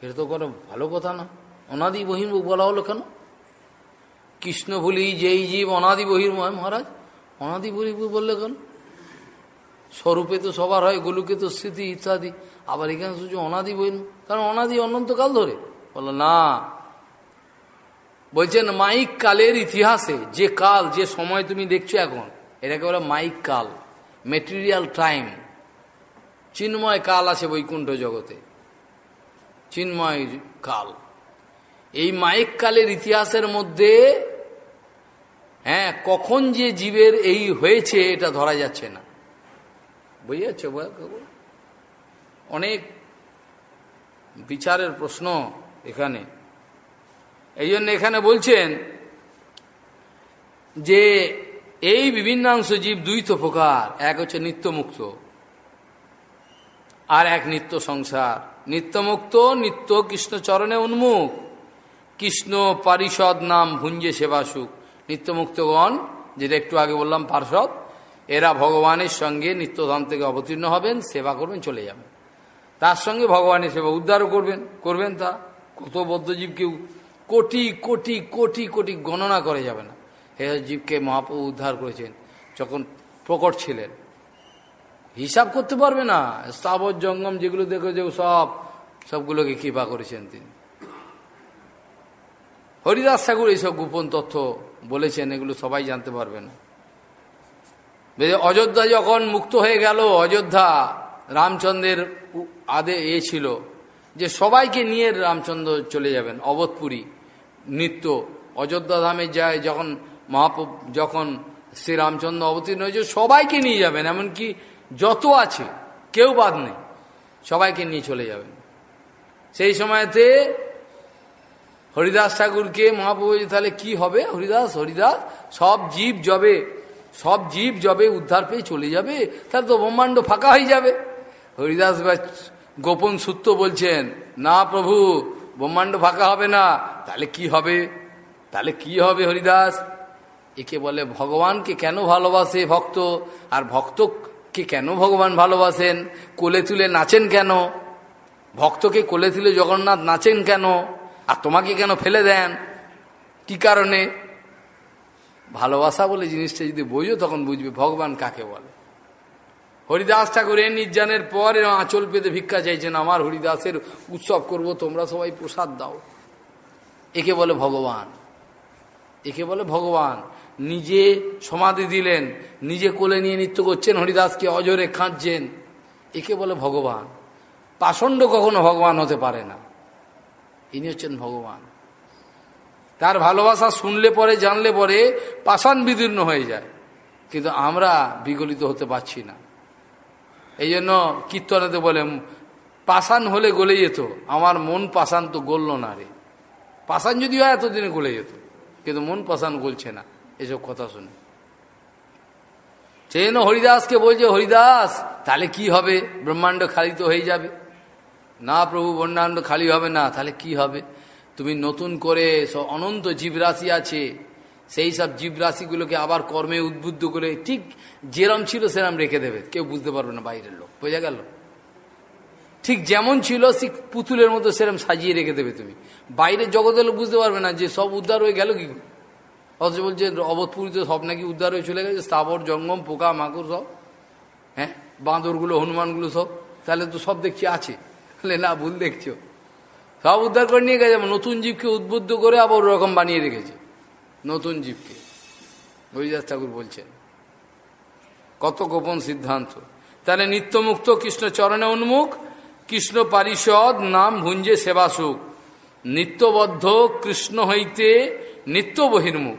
এটা তো কোনো ভালো কথা না। অনাদি বহির্মুখ বলা হলো কেন? কৃষ্ণ ভুলি যেই জীব অনাদি বহির্ময়, মহারাজ? অনাদি বহির্মুখ বললে কেন? স্বরূপে তো সবার হয়, গোলুকে তো স্মৃতি, ইত্যাদি। আবার এখানে শুধু অনাদি বহির্মুখ কারণ অনাদি অনন্তকাল ধরে। বলল, না। বলছেন, মাইক কালের ইতিহাসে যে কাল, যে সময় তুমি দেখছ এখন, এটাকে বলে মাইক কাল মেটেরিয়াল টাইম চিন্ময় কাল আছে বৈকুণ্ঠ জগতে। চিন্ময় কাল। এই মাইক কালের ইতিহাসের মধ্যে হ্যাঁ কখন যে জীবের এই হয়েছে, এটা ধরা যাচ্ছে না। বুঝে যাচ্ছে অনেক বিচারের প্রশ্ন এখানে। এই জন্য এখানে বলছেন যে, এই বিভিন্নাংশ জীব দুই তো প্রকার, এক হচ্ছে নিত্যমুক্ত, আর এক নিত্য সংসার। নিত্যমুক্ত, নিত্য কৃষ্ণচরণে উন্মুখ। কৃষ্ণ পারিষদ নাম ভুঞ্জে সেবাসুক। নিত্যমুক্তগণ, যেটা একটু আগে বললাম পার্ষদ এরা ভগবানের সঙ্গে নিত্যধাম থেকে অবতীর্ণ হবেন, সেবা করবেন, চলে যাবেন। তার সঙ্গে ভগবানের সেবা উদ্ধারও করবেন করবেন তা। কত বদ্ধজীব কেউ কোটি কোটি কোটি কোটি গণনা করে যাবে না। হে জীবকে মহাপ্রভু উদ্ধার করেছেন, যখন প্রকট ছিলেন। হিসাব করতে পারবে না। স্থাবর জঙ্গম যেগুলো দেখো যে সব, সবগুলোকে কৃপা করেছেন তিনি। হরিদাস ঠাকুর এইসব গোপন তথ্য বলেছেন, এগুলো সবাই জানতে পারবে না অযোধ্যা যখন মুক্ত হয়ে গেল, অযোধ্যা রামচন্দ্রের আদে এ ছিল, যে সবাইকে নিয়ে রামচন্দ্র চলে যাবেন, অবধপুরী নৃত্য। অযোধ্যা ধামে যায়, যখন মহাপ্রভ যখন শ্রী রামচন্দ্র অবতীর্ণ হয়েছে, সবাইকে নিয়ে যাবেন, এমনকি যত আছে, কেউ বাদ নেই, সবাইকে নিয়ে চলে যাবেন। সেই সময়তে হরিদাস ঠাকুরকে মহাপ্রভু তাহলে কি হবে? হরিদাস হরিদাস, সব জীব জবে, সব জীব জবে উদ্ধার পেয়ে চলে যাবে, তাহলে তো ব্রহ্মাণ্ড ফাঁকা হয়ে যাবে। হরিদাস গোপন সূত্র বলছেন, না প্রভু, ব্রহ্মাণ্ড ফাঁকা হবে না, তাহলে কি হবে? তাহলে কি হবে হরিদাস? একে বলে, ভগবানকে কেন ভালোবাসে ভক্ত? আর ভক্তকে কেন ভগবান ভালোবাসেন? কোলে তুলে নাচেন কেন? ভক্তকে কোলে তুলে জগন্নাথ নাচেন কেন? আর তোমাকে কেন ফেলে দেন? কি কারণে? ভালোবাসা বলে জিনিসটা যদি বোঝো, তখন বুঝবে ভগবান কাকে বলে। হরিদাস ঠাকুর ঠাকুরের নির্যানের পর আঁচল পেতে ভিক্ষা চাইছেন, আমার হরিদাসের উৎসব করব, তোমরা সবাই প্রসাদ দাও। একে বলে ভগবান। একে বলে ভগবান। নিজে সমাধি দিলেন, নিজে কোলে নিয়ে নৃত্য করছেন, হরিদাসকে অজরে খাঁচছেন। একে বলে ভগবান। পাষণ্ড কখনো ভগবান হতে পারে না। ইনি হচ্ছেন ভগবান। তার ভালোবাসা শুনলে পরে, জানলে পরে পাষাণ বিদীর্ণ হয়ে যায়। কিন্তু আমরা বিগলিত হতে পারছি না। এই জন্য কীর্তনেতে বলে পাষাণ হলে গলে যেত, আমার মন পাষাণ তো গলল না রে। পাষাণ যদি হয়, এতদিনে গলে যেত। কিন্তু মন পাষাণ গলছে না, এসব কথা শুনে। সেই জন্য হরিদাসকে বলছে, হরিদাস, তাহলে কি হবে? ব্রহ্মাণ্ড খালিত হয়ে যাবে। না প্রভু ব্রহ্মাণ্ড খালি হবে না, তাহলে কি হবে? তুমি নতুন করে সব অনন্ত জীবরাশি আছে, সেই সব জীবরাশিগুলোকে আবার কর্মে উদ্বুদ্ধ করে ঠিক যেরম ছিল সেরম রেখে দেবে। কেউ বুঝতে পারবে না বাইরের লোক, বোঝা গেল? ঠিক যেমন ছিল, সে পুতুলের মতো সেরম সাজিয়ে রেখে দেবে তুমি। বাইরের জগতের লোক বুঝতে পারবে না যে সব উদ্ধার হয়ে গেল কি অথচ বলছে, অবধপুরিত সব নাকি উদ্ধার হয়ে চলে গেছে, স্থাবর, জঙ্গম, পোকা মাকুর সব হ্যাঁ? বাঁদরগুলো, হনুমানগুলো সব, তাহলে তো সব দেখছি আছে। না, ভুল দেখছ। সব উদ্ধার করে নিয়ে গেছে, নতুন জীবকে উদ্বুদ্ধ করে আবার ওরকম বানিয়ে রেখেছে, নতুন জীবকে। হরিদাস ঠাকুর বলছেন, কত গোপন সিদ্ধান্ত। তাহলে নিত্যমুক্ত কৃষ্ণ চরণে উন্মুখ, কৃষ্ণ পারিষদ নাম ভুঞ্জে সেবাসুক। নিত্যবদ্ধ কৃষ্ণ হইতে নিত্য বহির্মুখ।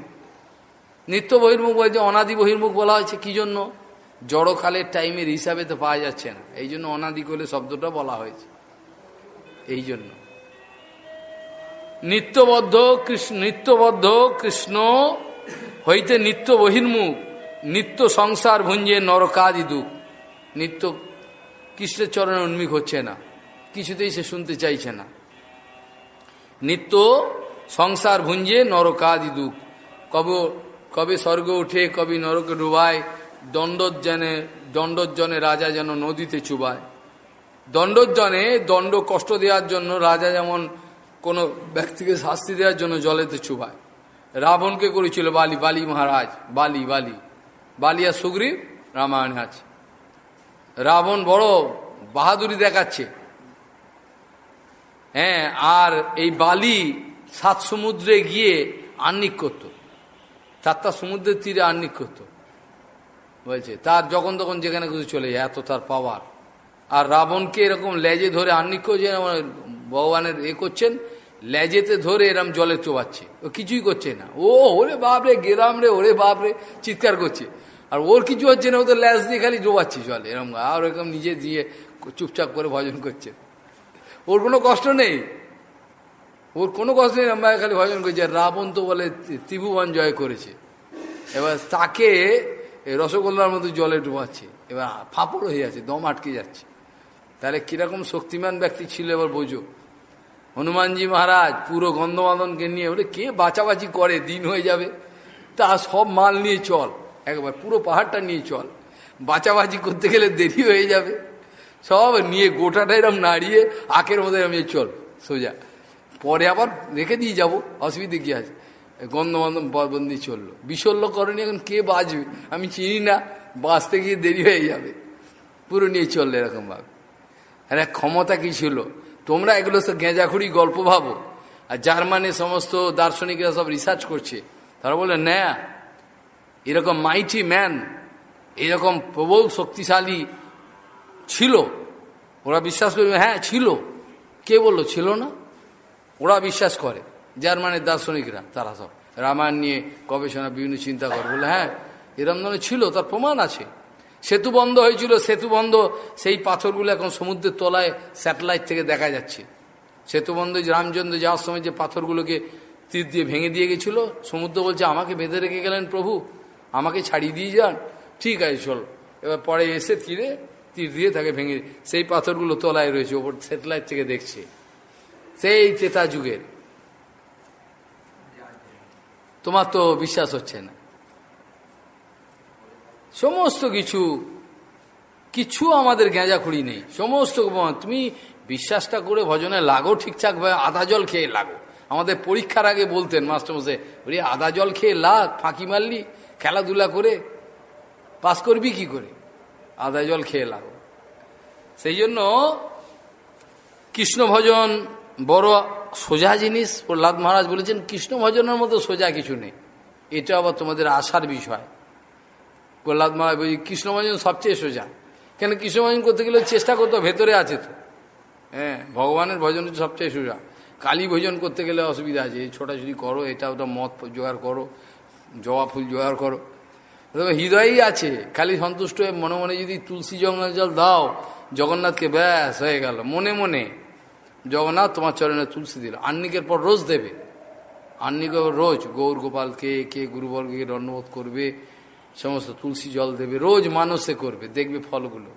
নিত্য বহির্মুখ বলছে অনাদি বহির্মুখ বলা হয়েছে, কি জন্য? জড়কালের টাইমের হিসাবে তো পাওয়া যাচ্ছে না। এই জন্য অনাদি করে শব্দটা বলা হয়েছে। এই জন্য নিত্যবদ্ধ কৃষ্ণ নিত্যবদ্ধ কৃষ্ণ হইতে নিত্য বহির্মুখ, নিত্য সংসার ভুঞ্জে নরকাদি দুঃখ নিত্য কৃষ্ণের চরণে উন্মুখ হচ্ছে না, কিছুতেই সে শুনতে চাইছে না। নিত্য সংসার ভুঞ্জে নরকাদি দুঃখ কবে কবে স্বর্গ উঠে, কবি নরকে ডুবায় দণ্ডজনে দণ্ডজনে রাজা যেন নদীতে চুবায়। দণ্ডজনে দণ্ড কষ্ট দেওয়ার জন্য রাজা যেমন কোনো ব্যক্তিকে শাস্তি দেওয়ার জন্য জলেতে চুবায়। রাবণকে করেছিল বালি বালি মহারাজ, বালি বালি। বালি আর সুগ্রীব রামায়ণে আছে। রাবণ বড় বাহাদুরি দেখাচ্ছে। হ্যাঁ আর এই বালি সাত সমুদ্রে গিয়ে আন্নিক করত। চারটা সমুদ্রের তীরে আর্নিক করত। বলছে, তার যখন তখন যেখানে কিছু চলে যায়, এত তার পাওয়ার আর রাবণকে এরকম লেজে ধরে আন্নিক করছে ভগবানের এ করছেন, লেজেতে ধরে এরম জলে চোবাচ্ছে। ও কিছুই করছে না। ও, ওরে বাপরে, গেলাম রে, ওরে বাপরে, চিৎকার করছে। আর ওর কিছু হচ্ছে না, ও তো ল্যাস দিয়ে খালি ডোবাচ্ছে জলে, এরম আর এরকম নিজে দিয়ে চুপচাপ করে ভজন করছে। ওর কোনো কষ্ট নেই। ওর কোনো কষ্ট নেই, আমরা খালি ভজন করছি। রাবণ তো বলে ত্রিভুবন জয় করেছে। এবার তাকে রসগোল্লার মতো জলে ডুবাচ্ছে। এবার ফাঁপড় হয়ে যাচ্ছে, দম আটকে যাচ্ছে। তাহলে কীরকম শক্তিমান ব্যক্তি ছিল এবার বোঝো। হনুমানজি মহারাজ, পুরো গন্ধবাদনকে নিয়ে বলে, কে বাঁচাবাচি করে? দিন হয়ে যাবে। তা সব মাল নিয়ে চল। একবার পুরো পাহাড়টা নিয়ে চল। বাঁচাবাচি করতে গেলে দেরি হয়ে যাবে। সব নিয়ে গোটাটা এরম নাড়িয়ে, আখের মধ্যে আমি চল, সোজা। পরে আবার রেখে দিয়ে যাব, অসুবিধে কী আছে? গন্ধবন্ধন বন্দি চলল। বিশল্য করেনি এখন কে বাঁচবে? আমি চিনি না। বাঁচতে গিয়ে দেরি হয়ে যাবে। পুরো নিয়ে চলল এরকমভাবে। আর ক্ষমতা কি ছিল? তোমরা এগুলো তো গেঁজাখুড়ি গল্প ভাবো। আর জার্মানির সমস্ত দার্শনিকরা সব রিসার্চ করছে। তারা বলে, না, এরকম মাইটি ম্যান এরকম প্রবল শক্তিশালী ছিল। ওরা বিশ্বাস করবে হ্যাঁ ছিল। কে বলল, ছিল না? ওরা বিশ্বাস করে, জার্মানির দার্শনিকরা, তারা সব। রামায়ণ নিয়ে গবেষণা, বিভিন্ন চিন্তা করে। বলে হ্যাঁ এরম ধরনের ছিল, তার প্রমাণ আছে। সেতু বন্ধ হয়েছিল, সেতু বন্ধ। সেই পাথরগুলো এখন সমুদ্রের তলায়, স্যাটেলাইট থেকে দেখা যাচ্ছে। সেতু বন্ধ রামচন্দ্র যাওয়ার সময় যে পাথরগুলোকে তীর দিয়ে ভেঙে দিয়ে গেছিল, সমুদ্র বলছে, আমাকে বেঁধে রেখে গেলেন প্রভু, আমাকে ছাড়িয়ে দিয়ে যান। ঠিক আছে, চলো। এবার পরে এসে তীরে, তীর দিয়ে তাকে ভেঙে, সেই পাথরগুলো তলায় রয়েছে, ওপর স্যাটেলাইট থেকে দেখছে। সেই চেতা যুগের। তোমার তো বিশ্বাস হচ্ছে না। সমস্ত কিছু কিছু আমাদের গেঁজাখুড়ি নেই। সমস্ত তুমি বিশ্বাসটা করে ভজনে লাগো ঠিকঠাক ভাবে আধা জল খেয়ে লাগো। আমাদের পরীক্ষার আগে বলতেন মাস্টারমশাই, ওরে আধা জল খেয়ে লাগ, ফাঁকি মারলি, খেলাধুলা করে, পাস করবি কি করে? আধা জল খেয়ে লাগো। সেই জন্য কৃষ্ণ ভজন বড় সোজা জিনিস, প্রহ্লাদ মহারাজ বলেছেন কৃষ্ণ ভজনের মতো সোজা কিছু নেই। এটা আবার তোমাদের আশার বিষয়। প্রহ্লাদ মহারাজ বলছি কৃষ্ণ ভজন সবচেয়ে সোজা। কেন কৃষ্ণ ভজন করতে গেলে চেষ্টা করতে ভেতরে আছে তো। হ্যাঁ ভগবানের ভজন সবচেয়ে সোজা। কালী ভোজন করতে গেলে অসুবিধা আছে ছোটাছুটি করো, এটা ওটা মদ জোগাড় করো, জবা ফুল জোগাড় করো। তবে হৃদয়ই আছে, খালি সন্তুষ্ট হয়ে মনে মনে যদি তুলসী জঙ্গল জল দাও, জগন্নাথকে ব্যাস হয়ে গেল। মনে মনে জগন্নাথ তোমার চরণে তুলসী দিল। আন্নিকের পর রোজ দেবে। আন্নিকে রোজ, গৌর গোপালকে কে গুরুবর্গকে দণ্ডবোধ করবে সমস্ত তুলসী জল দেবে, রোজ মানুষে করবে, দেখবে ফলগুলো।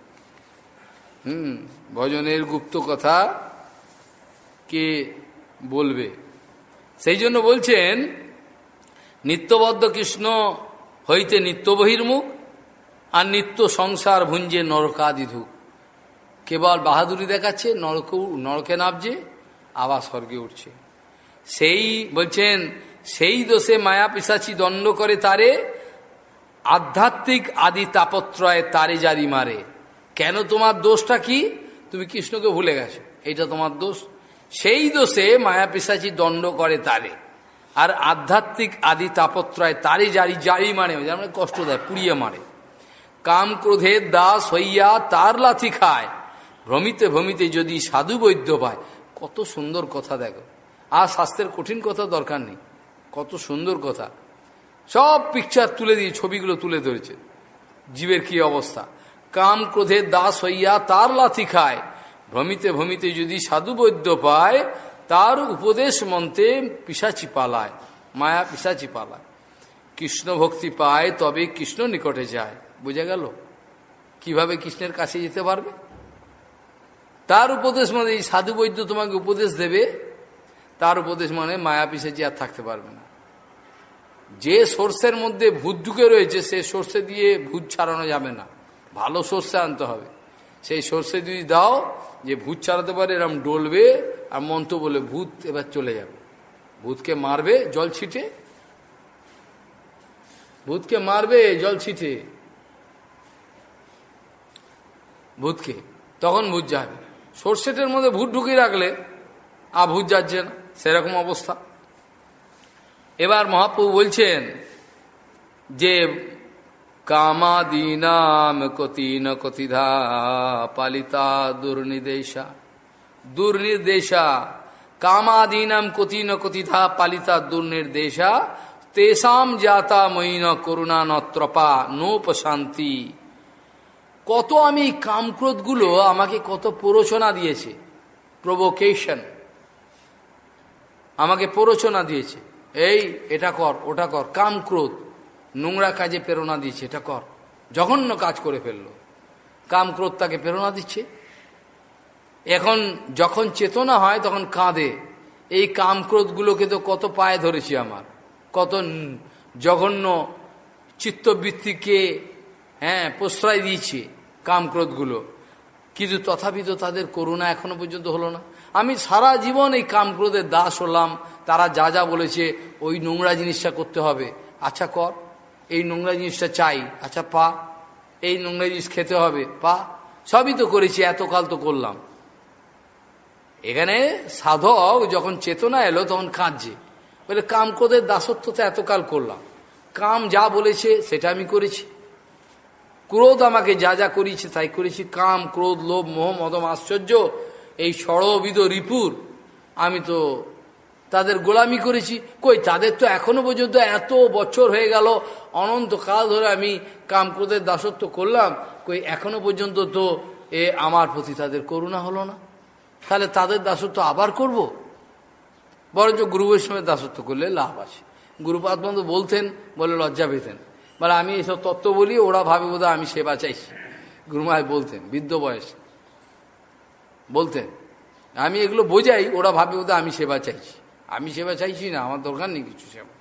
হুম, ভজনের গুপ্ত কথা কে বলবে? সেই জন্য বলছেন, নিত্যবদ্ধ কৃষ্ণ হইতে নিত্য বহির্মুখ, আর নিত্য সংসার ভুঞ্জে নরকাদিধুক কেবল বাহাদুরি দেখাচ্ছে, নরক নরকে নামছে আবার স্বর্গে উঠছে। সেই বলছেন, সেই দোষে মায়া পিসাচি দণ্ড করে তারে আধ্যাত্মিক আদি তাপত্রয় তারে জারি মারে। কেন তোমার দোষটা কি? তুমি কৃষ্ণকে ভুলে গেছো। এটা তোমার দোষ। সেই দোষে মায়া পিসাচি দণ্ড করে তারে। আর আধ্যাত্মিক আদি তাপত্রয় তারই জারি জারি মানে যেমন কষ্ট দেয়, পুড়িয়ে মারে। কাম ক্রোধের দাস হইয়া তার লাথি খায়। ভ্রমিতে ভ্রমিতে যদি সাধু বৈদ্য পায়, কত সুন্দর কথা দেখো। আর স্বাস্থ্যের কঠিন কথা দরকার নেই। কত সুন্দর কথা। সব পিকচার তুলে দিয়ে, ছবিগুলো তুলে ধরেছে। জীবের কি অবস্থা? কাম ক্রোধের দাস হইয়া তার লাথি খায়। ভ্রমিতে ভ্রমিতে যদি সাধু বৈদ্য পায়, তার উপদেশ মন্ত্রে পিসাচি পালায়, মায়া পিসাচি পালায়। কৃষ্ণ ভক্তি পায়, তবে কৃষ্ণ নিকটে যায়। বোঝা গেল? কীভাবে কৃষ্ণের কাছে যেতে পারবে? তার উপদেশ মানে এই সাধু বৈদ্য তোমাকে উপদেশ দেবে? তার উপদেশ মানে মায়া পিসাচি আর থাকতে পারবে না। যে সোর্সের মধ্যে ভূত ঢুকে রয়েছে, সে সর্ষে দিয়ে ভূত ছাড়ানো যাবে না। ভালো সর্ষে আনতে হবে। সেই সর্ষে যদি দাও, যে ভূত ছাড়াতে পারে, এরম ডলবে, আর মন্ত্র বলে ভূত এবার চলে যাবে। ভূতকে মারবে, জল ছিটে। ভূতকে মারবে, জল ছিটে। ভূতকে। তখন ভূত যাবে। সর্ষেটের মধ্যে ভূত ঢুকিয়ে রাখলে, আর ভূত যাচ্ছে না। সেরকম অবস্থা। এবার মহাপ্রভু বলছেন যে, কামাদীনাম কতিন কতিধা পালিতা দুর্নির্দেশা দুর্নির্দেশা কামাদীনাম কতিন কতিধা পালিতা দুর্নির্দেশা তেসাম জাতা মইন করুণা নত্রপা নোপ শান্তি কত আমি কামক্রোধগুলো আমাকে কত প্ররোচনা দিয়েছে প্রভোকেশন আমাকে প্ররোচনা দিয়েছে। এই, এটা কর, ওটা কর, কাম ক্রোধ, নোংরা কাজে প্রেরণা দিয়েছে, এটা কর। জঘন্য কাজ করে ফেলল। কাম ক্রোধ তাকে প্রেরণা দিচ্ছে। এখন যখন চেতনা হয়, তখন কাঁদে। এই কাম ক্রোধগুলোকে তো কত পায়ে ধরেছি আমার। কত জঘন্য চিত্তবৃত্তিকে হ্যাঁ প্রশ্রয় দিয়েছে কাম ক্রোধগুলো। কিন্তু তথাপি তো তাদের করুণা এখনও পর্যন্ত হলো না। আমি সারা জীবন এই কামক্রোধের দাস হলাম। তারা যা যা বলেছে, ওই নোংরা জিনিসটা করতে হবে। আচ্ছা কর। এই নোংরা জিনিসটা চাই। আচ্ছা পা। এই নোংরা জিনিস খেতে হবে। পা। সবই তো করেছি, এতকাল তো করলাম। এখানে সাধক যখন চেতনা এলো, তখন কাঁদছে। বলে কামক্রোধের দাসত্ব তো এতকাল করলাম। কাম যা বলেছে, সেটা আমি করেছি। ক্রোধ আমাকে যা যা করিয়েছে, তাই করেছি। কাম, ক্রোধ, লোভ, মোহ, মদম, আশ্চর্য এই ষড়বিদ রিপুর, আমি তো তাদের গোলামি করেছি। কই, তাদের তো এখনও পর্যন্ত এত বছর হয়ে গেল, অনন্তকাল ধরে আমি কাম ক্রোধের দাসত্ব করলাম। কই, এখনও পর্যন্ত তো এ আমার প্রতি তাদের করুণা হলো না। তাহলে তাদের দাসত্ব আবার করব? বরঞ্চ গুরু বৈষ্ণবের দাসত্ব করলে লাভ আছে। গুরুপাদ বন্ধু বলতেন, বলে লজ্জা পেতেন। বলে, আমি এসব তত্ত্ব বলি, ওরা ভাবে বোধহয় আমি সেবা চাইছি। গুরুমায় বলতেন, বৃদ্ধ বয়স বলতেন। আমি এগুলো বোঝাই, ওরা ভাবে ওদের আমি সেবা চাইছি। আমি সেবা চাইছি না, আমার দরকার নেই কিছু সেবা।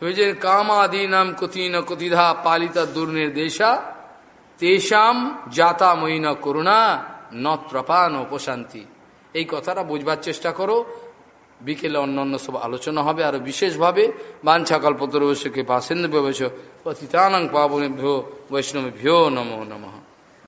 হয়েছে কামাদীনাম কতিন কতিধা পালিতা দুর্নির্দেশা, তেষাম জাতা মইনা করুণা, নত্রপান উপশান্তি এই কথাটা বোঝবার চেষ্টা করো। বিকেলে অন্য অন্য সব আলোচনা হবে আর বিশেষভাবে। বাঞ্ছাকল্পতরবশ্যকে পাশেন্দ্র ব্যবস পতিতানং পাবনেভ্যো বৈষ্ণবেভ্যো নমো নমঃ।